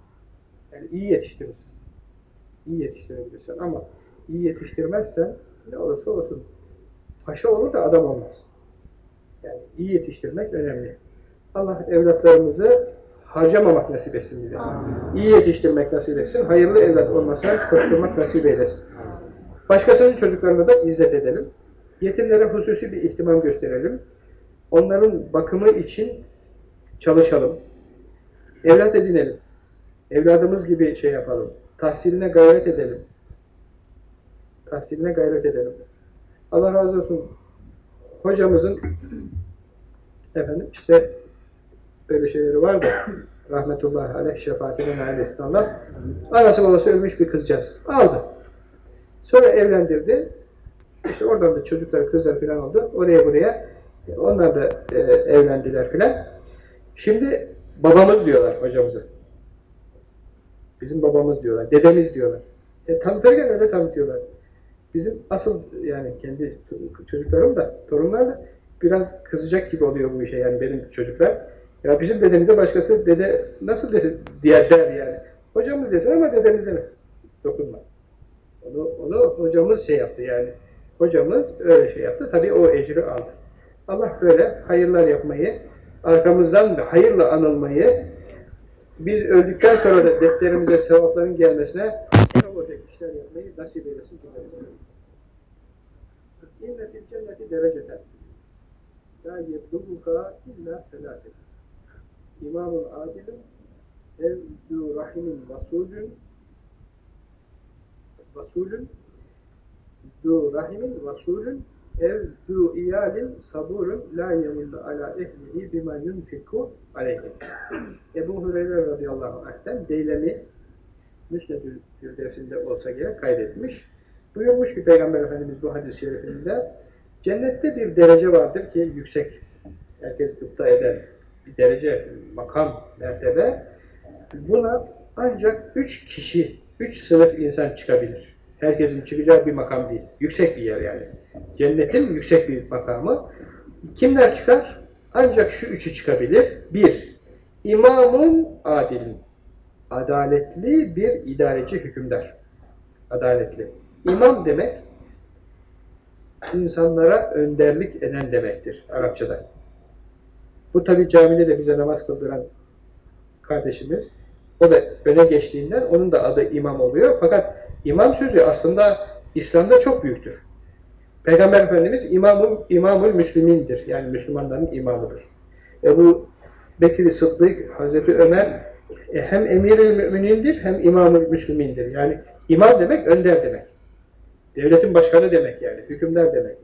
Yani iyi yetiştirirsin. İyi yetiştirebilirsin ama iyi yetiştirmezsen ne olursa olsun. Paşa olur da adam olmaz. Yani iyi yetiştirmek önemli. Allah evlatlarımızı harcamamak nasip etsin bize. İyi yetiştirmek nasip etsin. Hayırlı evlat olmasa koşturmak nasip eylesin. Başkasının çocuklarına da izzet edelim. Yetimlere hususi bir ihtimam gösterelim. Onların bakımı için çalışalım. Evlat edinelim. Evladımız gibi şey yapalım. Tahsiline gayret edelim. Tahsiline gayret edelim. Allah razı olsun. Hocamızın efendim işte böyle şeyleri var da rahmetullahi aleyh şefaatine nail etsin Allah. Anası babası ölmüş bir kızcağız. Aldı. Sonra evlendirdi. İşte oradan da çocuklar, kızlar falan oldu. Oraya buraya. Onlar da e, evlendiler filan. Şimdi babamız diyorlar hocamıza. Bizim babamız diyorlar, dedemiz diyorlar. E, tanıtırken öyle tanıtıyorlar. Bizim asıl yani kendi çocuklarım da, torunlar da biraz kızacak gibi oluyor bu işe yani benim çocuklar. Ya bizim dedemize başkası dede nasıl dede diye der yani. Hocamız desin ama dedemiz demesin. Dokunma. Onu, onu hocamız şey yaptı yani. Hocamız öyle şey yaptı. Tabii o ecri aldı. Allah böyle hayırlar yapmayı, arkamızdan da hayırla anılmayı, biz öldükten sonra da defterimize sevapların gelmesine sevap olacak işler yapmayı nasip eylesin. İnne fil cenneti dereceten la yebluğuka illa selaset İmamun adilin ev zu rahimin vasulün vasulün zu rahimin vasulün ev zu iyalin saburun la yemillu ala ehlihi bima yunfiku aleyhi. Ebu Hureyre radıyallahu anh'ten Deylemi Müsned-ül Firdevsinde olsa gerek kaydetmiş. Buyurmuş ki Peygamber Efendimiz bu hadis-i şerifinde cennette bir derece vardır ki yüksek herkes gıpta eden bir derece, makam, mertebe buna ancak üç kişi, üç sınıf insan çıkabilir. Herkesin çıkacağı bir makam değil. Yüksek bir yer yani. Cennetin yüksek bir makamı. Kimler çıkar? Ancak şu üçü çıkabilir. Bir, imamun adilin. Adaletli bir idareci hükümdar. Adaletli. İmam demek, insanlara önderlik eden demektir Arapçada. Bu tabi camide de bize namaz kıldıran kardeşimiz, o da öne geçtiğinden onun da adı imam oluyor. Fakat imam sözü aslında İslam'da çok büyüktür. Peygamber Efendimiz imamul, imamul müslümindir. Yani Müslümanların imamıdır. Ebu Bekir Sıddık, Hazreti Ömer e, hem emir-i müminindir hem imamul müslümindir. Yani imam demek önder demek. Devletin başkanı demek yani, hükümdar demek.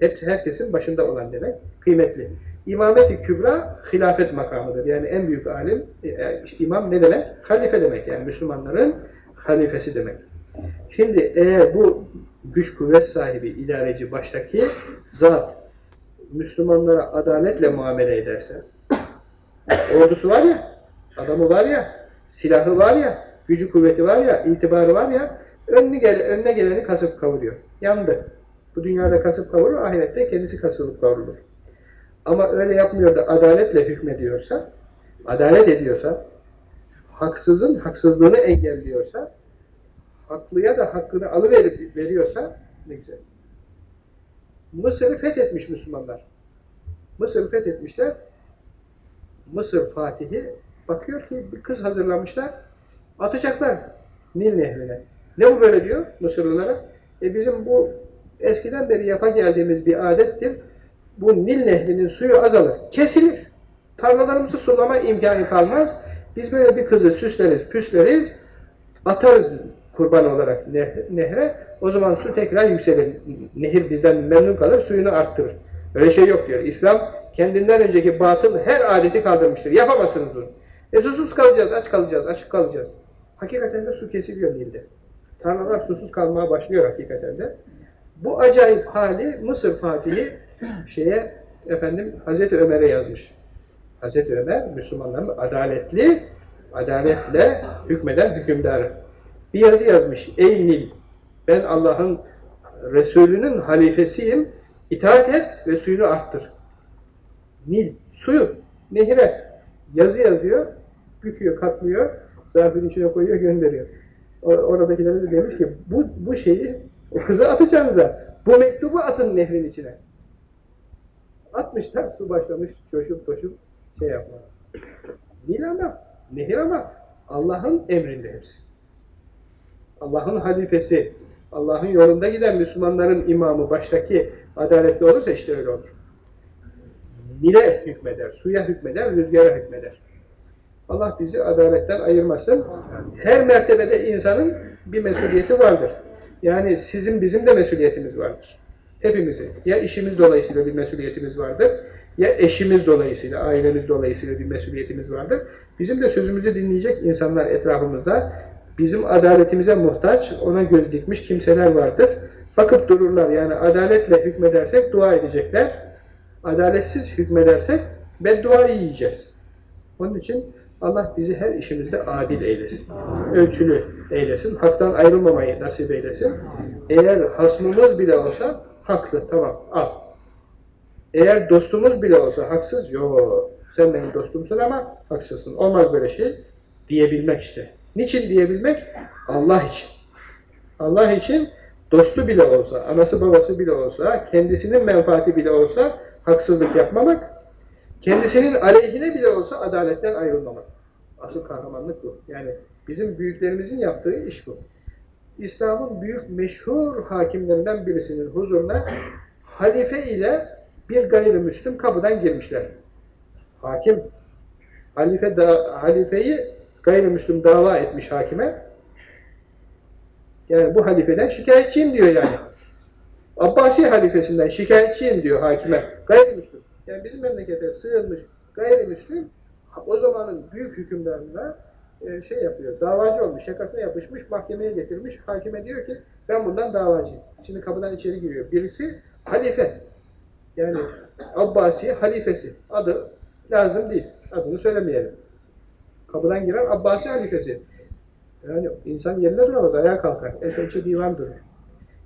Hep herkesin başında olan demek, kıymetli. İmamet-i Kübra hilafet makamıdır. Yani en büyük alim, e, e imam ne demek? Halife demek yani Müslümanların halifesi demek. Şimdi eğer bu güç kuvvet sahibi, idareci baştaki zat Müslümanlara adaletle muamele ederse, ordusu var ya, adamı var ya, silahı var ya, gücü kuvveti var ya, itibarı var ya, önüne, gel önüne geleni kasıp kavuruyor. Yandı. Bu dünyada kasıp kavurur, ahirette kendisi kasılıp kavrulur. Ama öyle yapmıyor da adaletle hükmediyorsa, adalet ediyorsa, haksızın haksızlığını engelliyorsa, haklıya da hakkını alıverip veriyorsa ne güzel. Mısır'ı fethetmiş Müslümanlar. Mısır'ı fethetmişler. Mısır Fatihi bakıyor ki bir kız hazırlamışlar. Atacaklar Nil nehrine. Ne bu böyle diyor Mısırlılara? E bizim bu eskiden beri yapa geldiğimiz bir adettir. Bu Nil nehrinin suyu azalır. Kesilir. Tarlalarımızı sulama imkanı kalmaz. Biz böyle bir kızı süsleriz, püsleriz, atarız kurban olarak nehre. O zaman su tekrar yükselir. Nehir bizden memnun kalır, suyunu arttırır. Öyle şey yok diyor. İslam kendinden önceki batıl her adeti kaldırmıştır. Yapamazsınız bunu. E susuz kalacağız, aç kalacağız, açık kalacağız. Hakikaten de su kesiliyor Nil'de. Tarlalar susuz kalmaya başlıyor hakikaten de. Bu acayip hali Mısır Fatihi şeye efendim Hazreti Ömer'e yazmış. Hazreti Ömer Müslümanların adaletli, adaletle hükmeden hükümdarı. Bir yazı yazmış. Ey Nil! Ben Allah'ın Resulünün halifesiyim. İtaat et ve suyunu arttır. Nil, suyu, nehire yazı yazıyor, büküyor, katlıyor, zarfın içine koyuyor, gönderiyor. Oradakilere de demiş ki, bu, bu şeyi o kıza atacağınıza, bu mektubu atın nehrin içine. Atmışlar, su başlamış coşup coşup şey yapma. Nil ama, nehir ama Allah'ın emrinde hepsi. Allah'ın halifesi, Allah'ın yolunda giden Müslümanların imamı, baştaki adaletli olursa işte öyle olur. Nile hükmeder, suya hükmeder, rüzgara hükmeder. Allah bizi adaletten ayırmasın. Her mertebede insanın bir mesuliyeti vardır. Yani sizin bizim de mesuliyetimiz vardır. Hepimizin. Ya işimiz dolayısıyla bir mesuliyetimiz vardır, ya eşimiz dolayısıyla, ailemiz dolayısıyla bir mesuliyetimiz vardır. Bizim de sözümüzü dinleyecek insanlar etrafımızda, bizim adaletimize muhtaç, ona göz dikmiş kimseler vardır. Bakıp dururlar. Yani adaletle hükmedersek dua edecekler. Adaletsiz hükmedersek beddua yiyeceğiz. Onun için Allah bizi her işimizde adil eylesin. Ölçülü eylesin. Haktan ayrılmamayı nasip eylesin. Eğer hasmımız bile olsa haklı. Tamam al. Eğer dostumuz bile olsa haksız. Yok. Sen benim dostumsun ama haksızsın. Olmaz böyle şey. Diyebilmek işte. Niçin diyebilmek? Allah için. Allah için dostu bile olsa, anası babası bile olsa, kendisinin menfaati bile olsa haksızlık yapmamak, kendisinin aleyhine bile olsa adaletten ayrılmamak. Asıl kahramanlık bu. Yani bizim büyüklerimizin yaptığı iş bu. İslam'ın büyük meşhur hakimlerinden birisinin huzuruna halife ile bir gayrimüslim kapıdan girmişler. Hakim, halife da, halifeyi gayrimüslim dava etmiş hakime. Yani bu halifeden şikayetçiyim diyor yani. Abbasi halifesinden şikayetçiyim diyor hakime. Gayrimüslim. Yani bizim memlekete sığınmış gayrimüslim o zamanın büyük hükümdarına e, şey yapıyor, davacı olmuş, şakasına yapışmış, mahkemeye getirmiş. Hakime diyor ki ben bundan davacıyım. Şimdi kapıdan içeri giriyor. Birisi halife. Yani Abbasi halifesi. Adı lazım değil. Adını söylemeyelim. Kapıdan giren Abbasi halifesi. Yani insan yerine duramaz, ayağa kalkar. Esençe divan durur.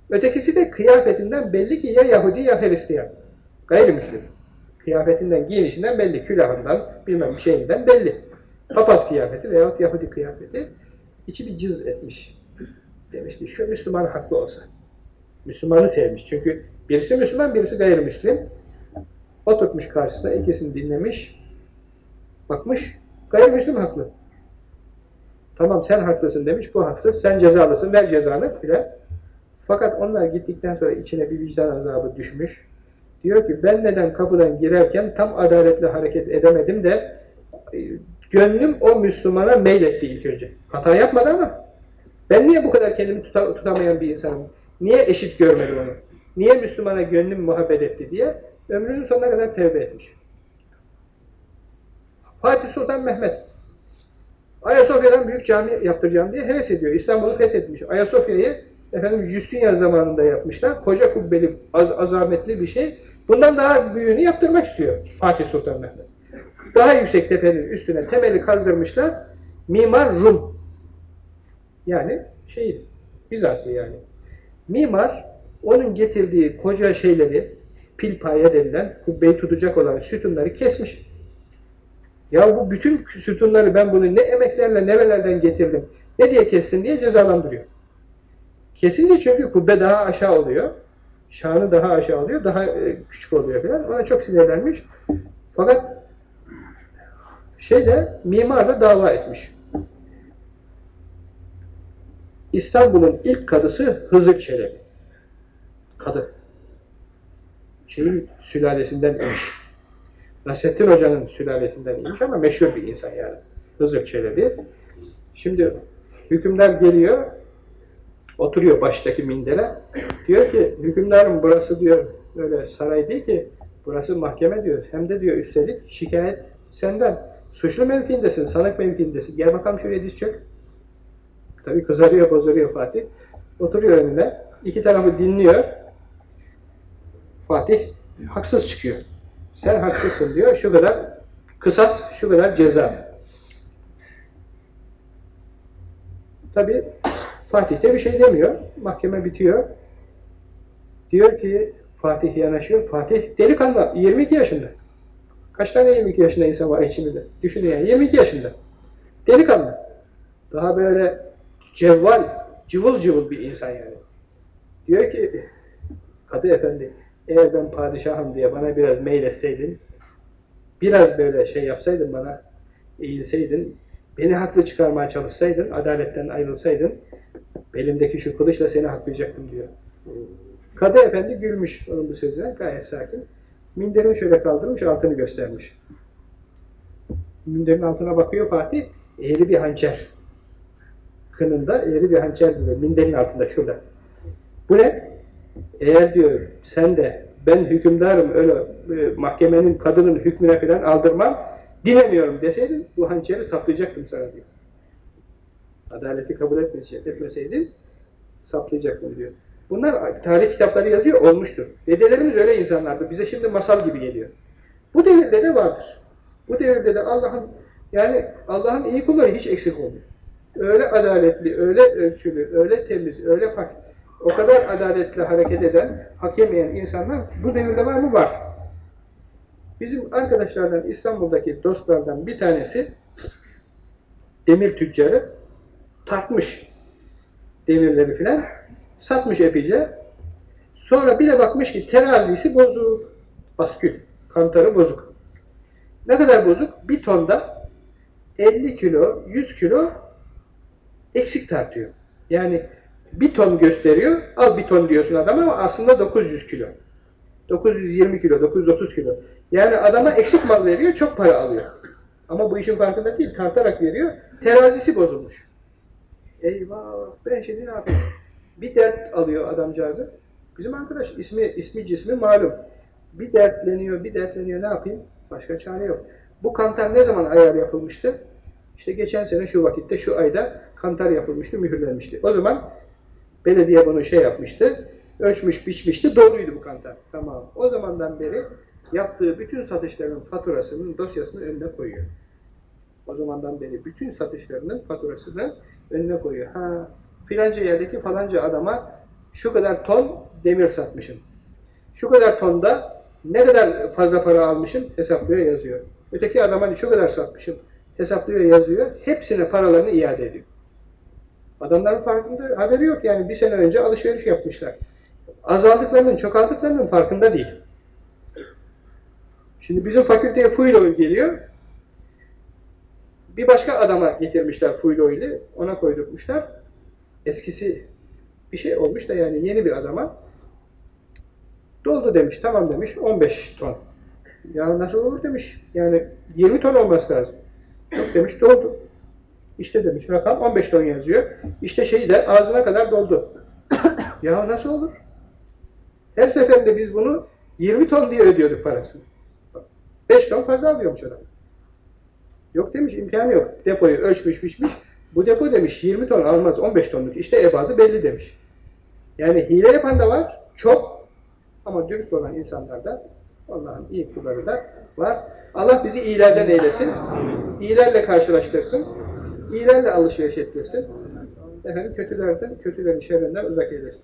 Ötekisi de kıyafetinden belli ki ya Yahudi ya Hristiyan. Gayrimüslim. Kıyafetinden, giyinişinden belli. Külahından, bilmem bir şeyinden belli. Papaz kıyafeti veyahut Yahudi kıyafeti. içi bir cız etmiş. Demiş ki şu Müslüman haklı olsa. Müslümanı sevmiş. Çünkü birisi Müslüman, birisi gayrimüslim. Oturtmuş karşısına, ikisini dinlemiş. Bakmış, gayrimüslim haklı. Tamam sen haklısın demiş, bu haksız, sen cezalısın, ver cezanı filan. Fakat onlar gittikten sonra içine bir vicdan azabı düşmüş. Diyor ki ben neden kapıdan girerken tam adaletli hareket edemedim de gönlüm o Müslümana meyletti ilk önce. Hata yapmadı ama ben niye bu kadar kendimi tuta, tutamayan bir insanım? Niye eşit görmedim onu? Niye Müslümana gönlüm muhabbet etti diye ömrünün sonuna kadar tevbe etmiş. Fatih Sultan Mehmet Ayasofya'dan büyük cami yaptıracağım diye heves ediyor. İstanbul'u fethetmiş. Ayasofya'yı efendim Justinian zamanında yapmışlar. Koca kubbeli, az, azametli bir şey. Bundan daha büyüğünü yaptırmak istiyor Fatih Sultan Mehmet. Daha yüksek tepenin üstüne temeli kazdırmışlar. Mimar Rum. Yani şey, Bizanslı yani. Mimar, onun getirdiği koca şeyleri, pilpaye denilen, kubbeyi tutacak olan sütunları kesmiş. Ya bu bütün sütunları ben bunu ne emeklerle nerelerden getirdim, ne diye kestin diye cezalandırıyor. Kesinlikle çünkü kubbe daha aşağı oluyor. Şanı daha aşağı oluyor, daha e, küçük oluyor falan. Ona çok sinirlenmiş. Fakat şeyde mimar da dava etmiş. İstanbul'un ilk kadısı Hızır Çelebi. Kadı. Şeyin sülalesinden imiş. Nasrettin Hoca'nın sülalesinden imiş ama meşhur bir insan yani. Hızır Çelebi. Şimdi hükümdar geliyor, oturuyor baştaki mindere. Diyor ki, hükümdarım burası diyor, öyle saray değil ki, burası mahkeme diyor. Hem de diyor üstelik şikayet senden. Suçlu mevkiindesin, sanık mevkiindesin. Gel bakalım şuraya diz çök. Tabii kızarıyor, bozarıyor Fatih. Oturuyor önüne, iki tarafı dinliyor. Fatih haksız çıkıyor. Sen haksızsın diyor, şu kadar kısas, şu kadar ceza. Tabii Fatih de bir şey demiyor. Mahkeme bitiyor. Diyor ki Fatih yanaşıyor. Fatih delikanlı, 22 yaşında. Kaç tane 22 yaşında insan var içimizde? Düşünün yani 22 yaşında. Delikanlı. Daha böyle cevval, cıvıl cıvıl bir insan yani. Diyor ki Kadı Efendi, eğer ben padişahım diye bana biraz meyletseydin, biraz böyle şey yapsaydın bana, eğilseydin, beni haklı çıkarmaya çalışsaydın, adaletten ayrılsaydın, belimdeki şu kılıçla seni haklayacaktım diyor. Kadı efendi gülmüş onun bu sözüne, gayet sakin. Minderini şöyle kaldırmış, altını göstermiş. Minderin altına bakıyor Fatih, eğri bir hançer. Kınında eğri bir hançer duruyor, minderin altında şurada. Bu ne? Eğer diyor sen de ben hükümdarım öyle e, mahkemenin kadının hükmüne falan aldırmam, dinemiyorum deseydin bu hançeri saplayacaktım sana diyor. Adaleti kabul etmeseydin saplayacaktım diyor. Bunlar tarih kitapları yazıyor, olmuştur. Dedelerimiz öyle insanlardı. Bize şimdi masal gibi geliyor. Bu devirde de vardır. Bu devirde de Allah'ın yani Allah'ın iyi kulları hiç eksik olmuyor. Öyle adaletli, öyle ölçülü, öyle temiz, öyle pak, o kadar adaletli hareket eden, hak yemeyen insanlar bu devirde var mı? Var. Bizim arkadaşlardan, İstanbul'daki dostlardan bir tanesi demir tüccarı tartmış demirleri filan satmış epeyce. Sonra bir de bakmış ki terazisi bozuk. Baskül. Kantarı bozuk. Ne kadar bozuk? Bir tonda 50 kilo, 100 kilo eksik tartıyor. Yani bir ton gösteriyor, al bir ton diyorsun adama ama aslında 900 kilo. 920 kilo, 930 kilo. Yani adama eksik mal veriyor, çok para alıyor. Ama bu işin farkında değil, tartarak veriyor. Terazisi bozulmuş. Eyvah, ben şimdi ne yapayım? Bir dert alıyor adamcağızı. Bizim arkadaş ismi ismi cismi malum. Bir dertleniyor, bir dertleniyor ne yapayım? Başka çare yok. Bu kantar ne zaman ayar yapılmıştı? İşte geçen sene şu vakitte, şu ayda kantar yapılmıştı, mühürlenmişti. O zaman belediye bunu şey yapmıştı, ölçmüş, biçmişti, doğruydu bu kantar. Tamam. O zamandan beri yaptığı bütün satışların faturasının dosyasını önüne koyuyor. O zamandan beri bütün satışlarının faturasını önüne koyuyor. Ha, filanca yerdeki falanca adama şu kadar ton demir satmışım. Şu kadar tonda ne kadar fazla para almışım hesaplıyor yazıyor. Öteki adama hani şu kadar satmışım hesaplıyor yazıyor. Hepsine paralarını iade ediyor. Adamların farkında haberi yok yani bir sene önce alışveriş yapmışlar. Azaldıklarının, çoğaldıklarının farkında değil. Şimdi bizim fakülteye Fuilo geliyor. Bir başka adama getirmişler Fuilo'yu, ona koydurmuşlar. Eskisi bir şey olmuş da yani yeni bir adama doldu demiş, tamam demiş, 15 ton. Ya nasıl olur demiş, yani 20 ton olması lazım. Yok demiş, doldu. İşte demiş, rakam 15 ton yazıyor. İşte şeyi de ağzına kadar doldu. ya nasıl olur? Her seferinde biz bunu 20 ton diye ödüyorduk parasını. 5 ton fazla alıyormuş adam. Yok demiş, imkanı yok. Depoyu ölçmüş, biçmiş. Bu depo demiş 20 ton almaz, 15 tonluk. İşte ebadı belli demiş. Yani hile yapan da var, çok. Ama dürüst olan insanlar da, Allah'ın iyi kulları da var. Allah bizi iyilerden eylesin. İyilerle karşılaştırsın. İyilerle alışveriş ettirsin. Efendim kötülerden, kötülerin şerrinden uzak eylesin.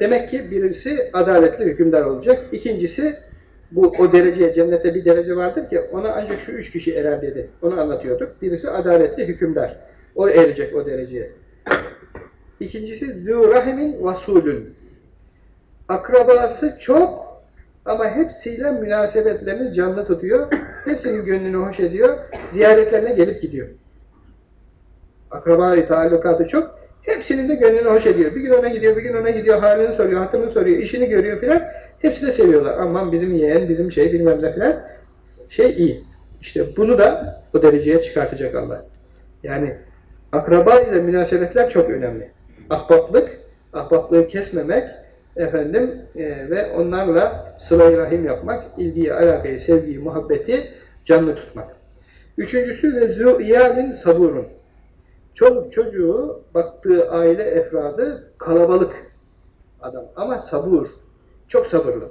Demek ki birisi adaletli hükümdar olacak. İkincisi bu o dereceye, cennette bir derece vardır ki ona ancak şu üç kişi erer dedi. Onu anlatıyorduk. Birisi adaletli hükümdar. O erecek o dereceye. İkincisi zû rahimin vasulün. Akrabası çok ama hepsiyle münasebetlerini canlı tutuyor. Hepsinin gönlünü hoş ediyor. Ziyaretlerine gelip gidiyor. Akraba-i taallukatı çok. Hepsinin de gönlünü hoş ediyor. Bir gün ona gidiyor, bir gün ona gidiyor, halini soruyor, hatırını soruyor, işini görüyor filan. Hepsi de seviyorlar. Aman bizim yeğen, bizim şey bilmem ne filan. Şey iyi. İşte bunu da o dereceye çıkartacak Allah. Yani akraba ile münasebetler çok önemli. Ahbaplık, ahbaplığı kesmemek, efendim e, ve onlarla sıla rahim yapmak, ilgiyi, alakayı, sevgiyi, muhabbeti canlı tutmak. Üçüncüsü ve zû saburun. Çoluk çocuğu, baktığı aile efradı kalabalık adam ama sabur, çok sabırlı.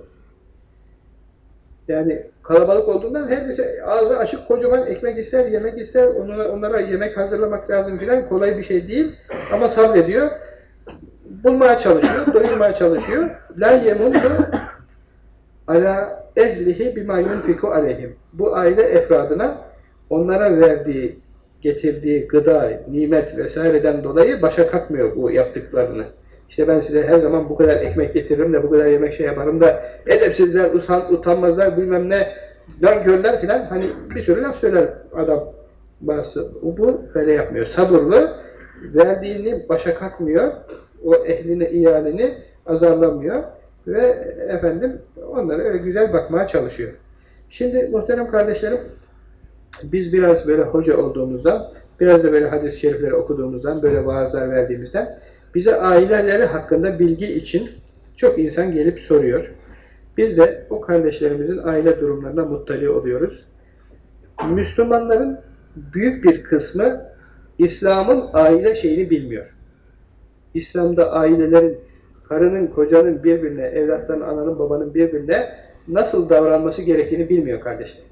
Yani kalabalık olduğundan her birisi ağzı açık kocaman ekmek ister, yemek ister, onlara, onlara yemek hazırlamak lazım filan kolay bir şey değil ama sabrediyor. Bulmaya çalışıyor, doyurmaya çalışıyor. La yemundu ala ehlihi bima yunfiku aleyhim. Bu aile efradına onlara verdiği getirdiği gıda, nimet vesaireden dolayı başa kalkmıyor bu yaptıklarını. İşte ben size her zaman bu kadar ekmek getiririm de bu kadar yemek şey yaparım da edepsizler, usan, utanmazlar bilmem ne nankörler filan hani bir sürü laf söyler adam bazısı. Bu böyle yapmıyor. Sabırlı, verdiğini başa kalkmıyor, o ehline, iyalini azarlamıyor ve efendim onlara öyle güzel bakmaya çalışıyor. Şimdi muhterem kardeşlerim, biz biraz böyle hoca olduğumuzdan, biraz da böyle hadis-i şerifleri okuduğumuzdan, böyle vaazlar verdiğimizden bize aileleri hakkında bilgi için çok insan gelip soruyor. Biz de o kardeşlerimizin aile durumlarına muttali oluyoruz. Müslümanların büyük bir kısmı İslam'ın aile şeyini bilmiyor. İslam'da ailelerin, karının, kocanın birbirine, evlatların, ananın, babanın birbirine nasıl davranması gerektiğini bilmiyor kardeşler.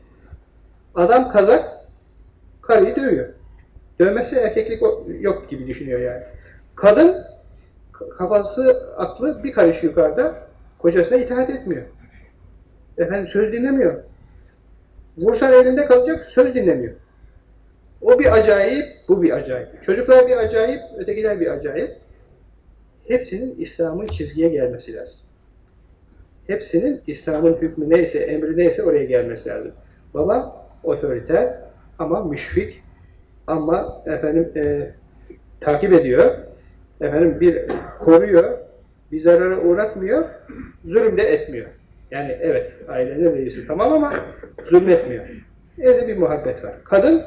Adam kazak, karıyı dövüyor. Dövmezse erkeklik yok gibi düşünüyor yani. Kadın, kafası, aklı bir karış yukarıda, kocasına itaat etmiyor. Efendim söz dinlemiyor. Vursan elinde kalacak, söz dinlemiyor. O bir acayip, bu bir acayip. Çocuklar bir acayip, ötekiler bir acayip. Hepsinin İslam'ın çizgiye gelmesi lazım. Hepsinin İslam'ın hükmü neyse, emri neyse oraya gelmesi lazım. Baba otoriter ama müşfik ama efendim e, takip ediyor. Efendim bir koruyor, bir zarara uğratmıyor, zulüm de etmiyor. Yani evet ailenin reisi tamam ama zulmetmiyor. Evde bir muhabbet var. Kadın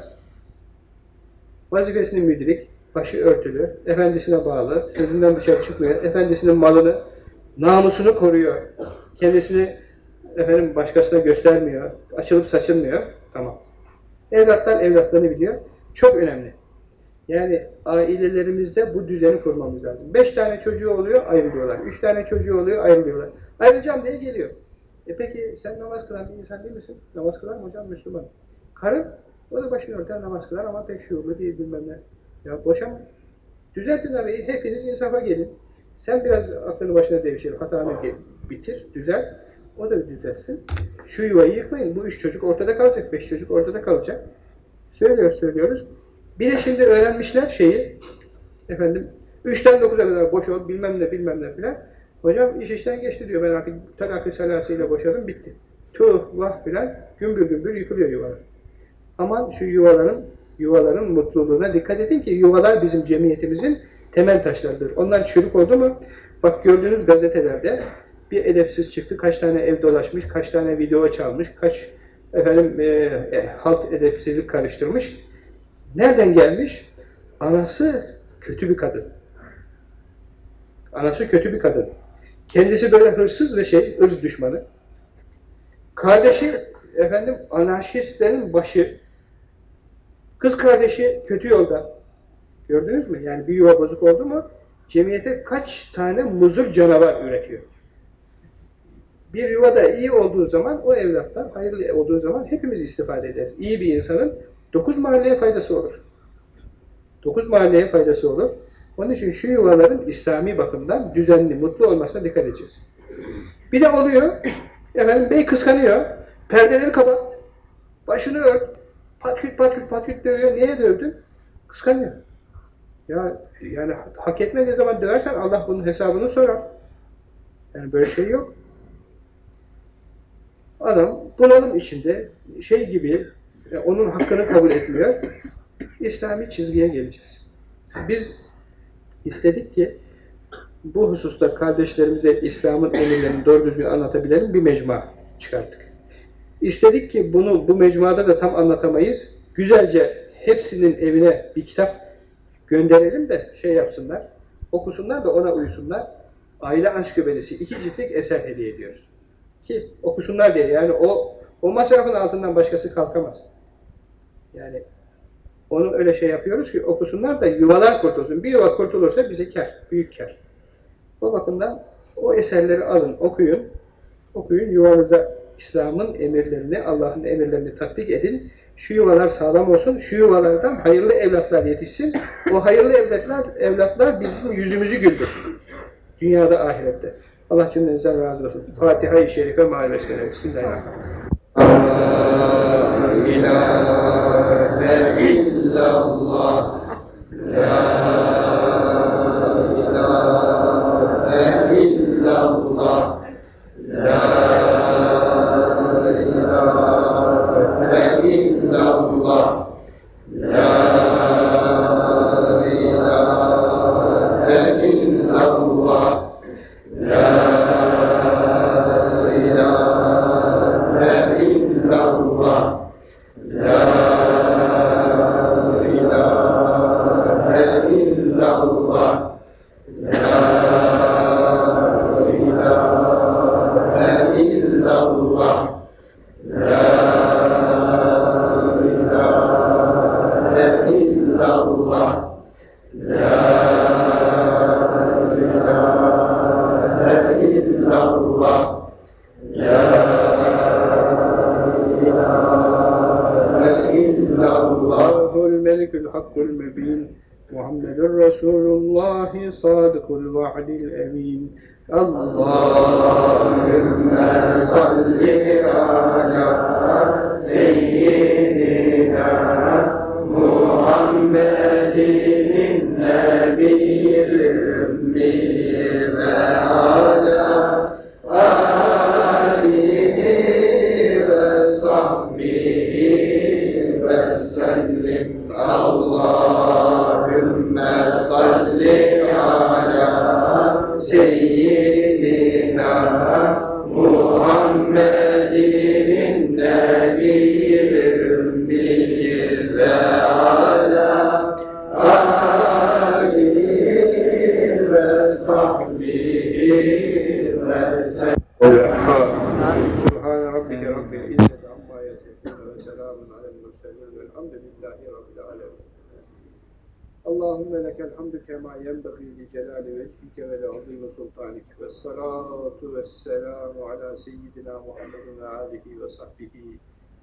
vazifesini müdrik, başı örtülü, efendisine bağlı, sözünden dışarı çıkmıyor, efendisinin malını, namusunu koruyor, kendisini efendim başkasına göstermiyor, açılıp saçılmıyor, tamam. Evlatlar evlatlarını biliyor, çok önemli. Yani ailelerimizde bu düzeni kurmamız lazım. Beş tane çocuğu oluyor, ayrılıyorlar. Üç tane çocuğu oluyor, ayrılıyorlar. Ayrılacağım diye geliyor. E peki sen namaz kılan bir insan değil misin? Namaz kılar mı hocam? Müslüman. Karın, o da başını örter namaz kılar ama pek şuurlu değil bilmem ne. Ya boşama. Düzeltin arayı, hepiniz insafa gelin. Sen biraz aklını başına devşir, hatanı bitir, düzel. O da düzelsin. Şu yuvayı yıkmayın. Bu üç çocuk ortada kalacak, beş çocuk ortada kalacak. Söylüyoruz, söylüyoruz. Bir de şimdi öğrenmişler şeyi, efendim, üçten dokuza kadar boş ol, bilmem ne, bilmem ne filan. Hocam iş işten geçti diyor, ben artık talak-ı selasıyla boşadım, bitti. Tuh, vah filan, gümbür gümbür yıkılıyor yuvalar. Aman şu yuvaların, yuvaların mutluluğuna dikkat edin ki yuvalar bizim cemiyetimizin temel taşlarıdır. Onlar çürük oldu mu, bak gördüğünüz gazetelerde bir edepsiz çıktı, kaç tane ev dolaşmış, kaç tane video çalmış, kaç efendim e, e, halt edepsizlik karıştırmış. Nereden gelmiş? Anası kötü bir kadın. Anası kötü bir kadın. Kendisi böyle hırsız ve şey, ırz düşmanı. Kardeşi, efendim, anarşistlerin başı. Kız kardeşi kötü yolda. Gördünüz mü? Yani bir yuva bozuk oldu mu, cemiyete kaç tane muzur canavar üretiyor. Bir yuvada iyi olduğu zaman, o evlatlar hayırlı olduğu zaman hepimiz istifade ederiz. İyi bir insanın dokuz mahalleye faydası olur. Dokuz mahalleye faydası olur. Onun için şu yuvaların İslami bakımdan düzenli, mutlu olmasına dikkat edeceğiz. Bir de oluyor, efendim bey kıskanıyor, perdeleri kapat, başını ört, patküt patküt patküt dövüyor. Niye dövdün? Kıskanıyor. Ya yani hak etmediği zaman döversen Allah bunun hesabını sorar. Yani böyle şey yok. Adam bunalım içinde şey gibi e, onun hakkını kabul etmiyor. İslami çizgiye geleceğiz. Biz istedik ki bu hususta kardeşlerimize İslam'ın emirlerini doğru düzgün anlatabilelim bir mecmua çıkarttık. İstedik ki bunu bu mecmuada da tam anlatamayız. Güzelce hepsinin evine bir kitap gönderelim de şey yapsınlar, okusunlar da ona uysunlar. Aile Ansiklopedisi iki ciltlik eser hediye ediyoruz. Ki okusunlar diye yani o o masrafın altından başkası kalkamaz. Yani onu öyle şey yapıyoruz ki okusunlar da yuvalar kurtulsun. Bir yuva kurtulursa bize kar, büyük kar. O bakımdan o eserleri alın, okuyun. Okuyun, yuvanıza İslam'ın emirlerini, Allah'ın emirlerini tatbik edin. Şu yuvalar sağlam olsun, şu yuvalardan hayırlı evlatlar yetişsin. O hayırlı evlatlar, evlatlar bizim yüzümüzü güldürsün. Dünyada, ahirette. Allah cümlenizden razı olsun. Fatiha-i Şerife mahallesine. Bismillahirrahmanirrahim. إلا الله لا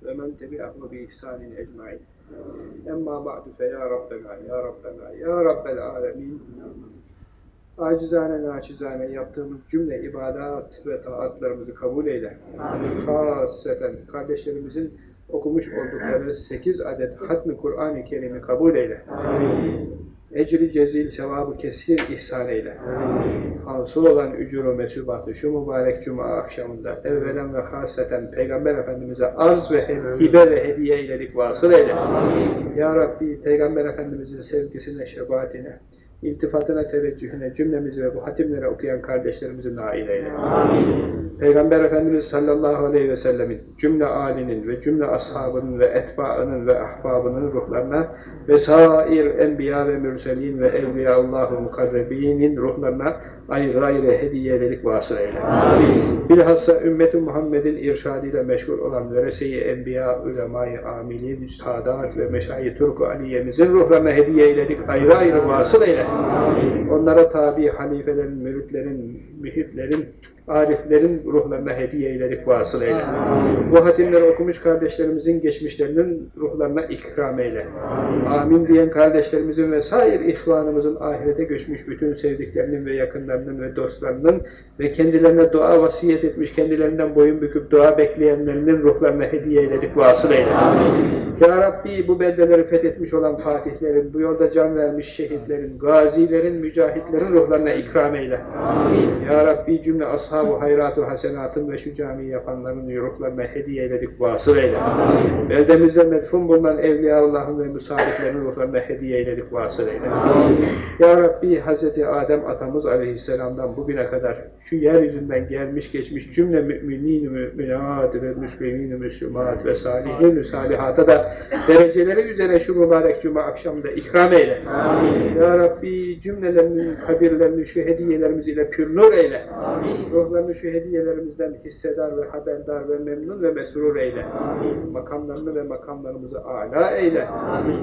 ومن تبعه بإحسان أجمعين أما بعد فيا ربنا يا ربنا يا رب العالمين acizane naçizane yaptığımız cümle ibadat ve taatlarımızı kabul eyle. Hasreten kardeşlerimizin okumuş oldukları 8 adet hatmi Kur'an-ı Kerim'i kabul eyle. Ecri cezil sevabı kesir ihsan eyle. Hasıl olan ücuru mesubatı şu mübarek cuma akşamında evvelen ve hasreten Peygamber Efendimiz'e arz ve hibe ve hediye eyledik vasıl eyle. Ya Rabbi Peygamber Efendimiz'in sevgisine, şefaatine, iltifatına, teveccühüne, cümlemizi ve bu hatimleri okuyan kardeşlerimizi nail eyle. Peygamber Efendimiz sallallahu aleyhi ve sellemin cümle âlinin ve cümle ashabının ve etbaının ve ahbabının ruhlarına ve sair enbiya ve mürselin ve evliyaullahu mukarrebinin ruhlarına ayrı ayrı hediyelik vasıl eyle. Bilhassa ümmeti Muhammed'in irşadıyla meşgul olan verese-i enbiya, ulema-i amilin, sadat ve meşayi Turku Aliye'mizin ruhlarına hediye eyledik, ayrı ayrı vasıl eyle. Onlara tabi halifelerin, müritlerin, mühitlerin, ariflerin ruhlarına hediye eyledik, vasıl eyle. Bu hatimleri okumuş kardeşlerimizin geçmişlerinin ruhlarına ikram eyle. Amin diyen kardeşlerimizin ve sair ihvanımızın ahirete göçmüş bütün sevdiklerinin ve yakınlarının ve dostlarının ve kendilerine dua vasiyet etmiş, kendilerinden boyun büküp dua bekleyenlerinin ruhlarına hediye eyledik, vasıl eyle. Ya Rabbi bu beldeleri fethetmiş olan fatihlerin, bu yolda can vermiş şehitlerin, gazilerin, mücahitlerin ruhlarına ikram eyle. Ya Rabbi cümle ashab-ı hayrat-ı hasenatın ve şu camiyi yapanların ruhlarına hediye eyledik, vasıl eyle. Beldemizde medfun bulunan Evliyaullah'ın ve müsaadetlerin ruhlarına hediye eyledik, vasıl eyle. Ya Rabbi Hz. Adem atamız aleyhisselamdan bugüne kadar şu yeryüzünden gelmiş geçmiş cümle müminin müminat ve müslimin müslümat ve salihin salihata da dereceleri üzere şu mübarek cuma akşamında ikram eyle. Ya Rabbi cümlelerinin kabirlerini şu hediyelerimiz ile pür nur eyle. Ruhlarını şu hediyelerimizden hissedar ve haberdar ve memnun ve mesrur eyle. Makamlarını ve makamlarımızı âlâ eyle.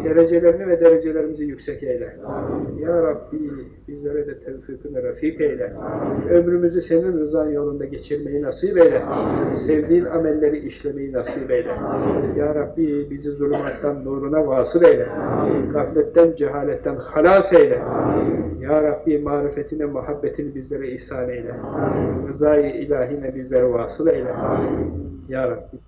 Derecelerini ve derecelerimizi yüksek eyle. Ya Rabbi bizlere de tevfikini refik eyle. Ömrümüzü senin rızan yolunda geçirmeyi nasip eyle. Sevdiğin amelleri işlemeyi nasip eyle. Ya Rabbi bizi zulümattan nuruna vasıl eyle. Gafletten, cehaletten halas eyle. Ya Rabbi marifetine, muhabbetini bizlere ihsan eyle. Rızayı ilahine bizlere vasıl eyle. Ya Rabbi.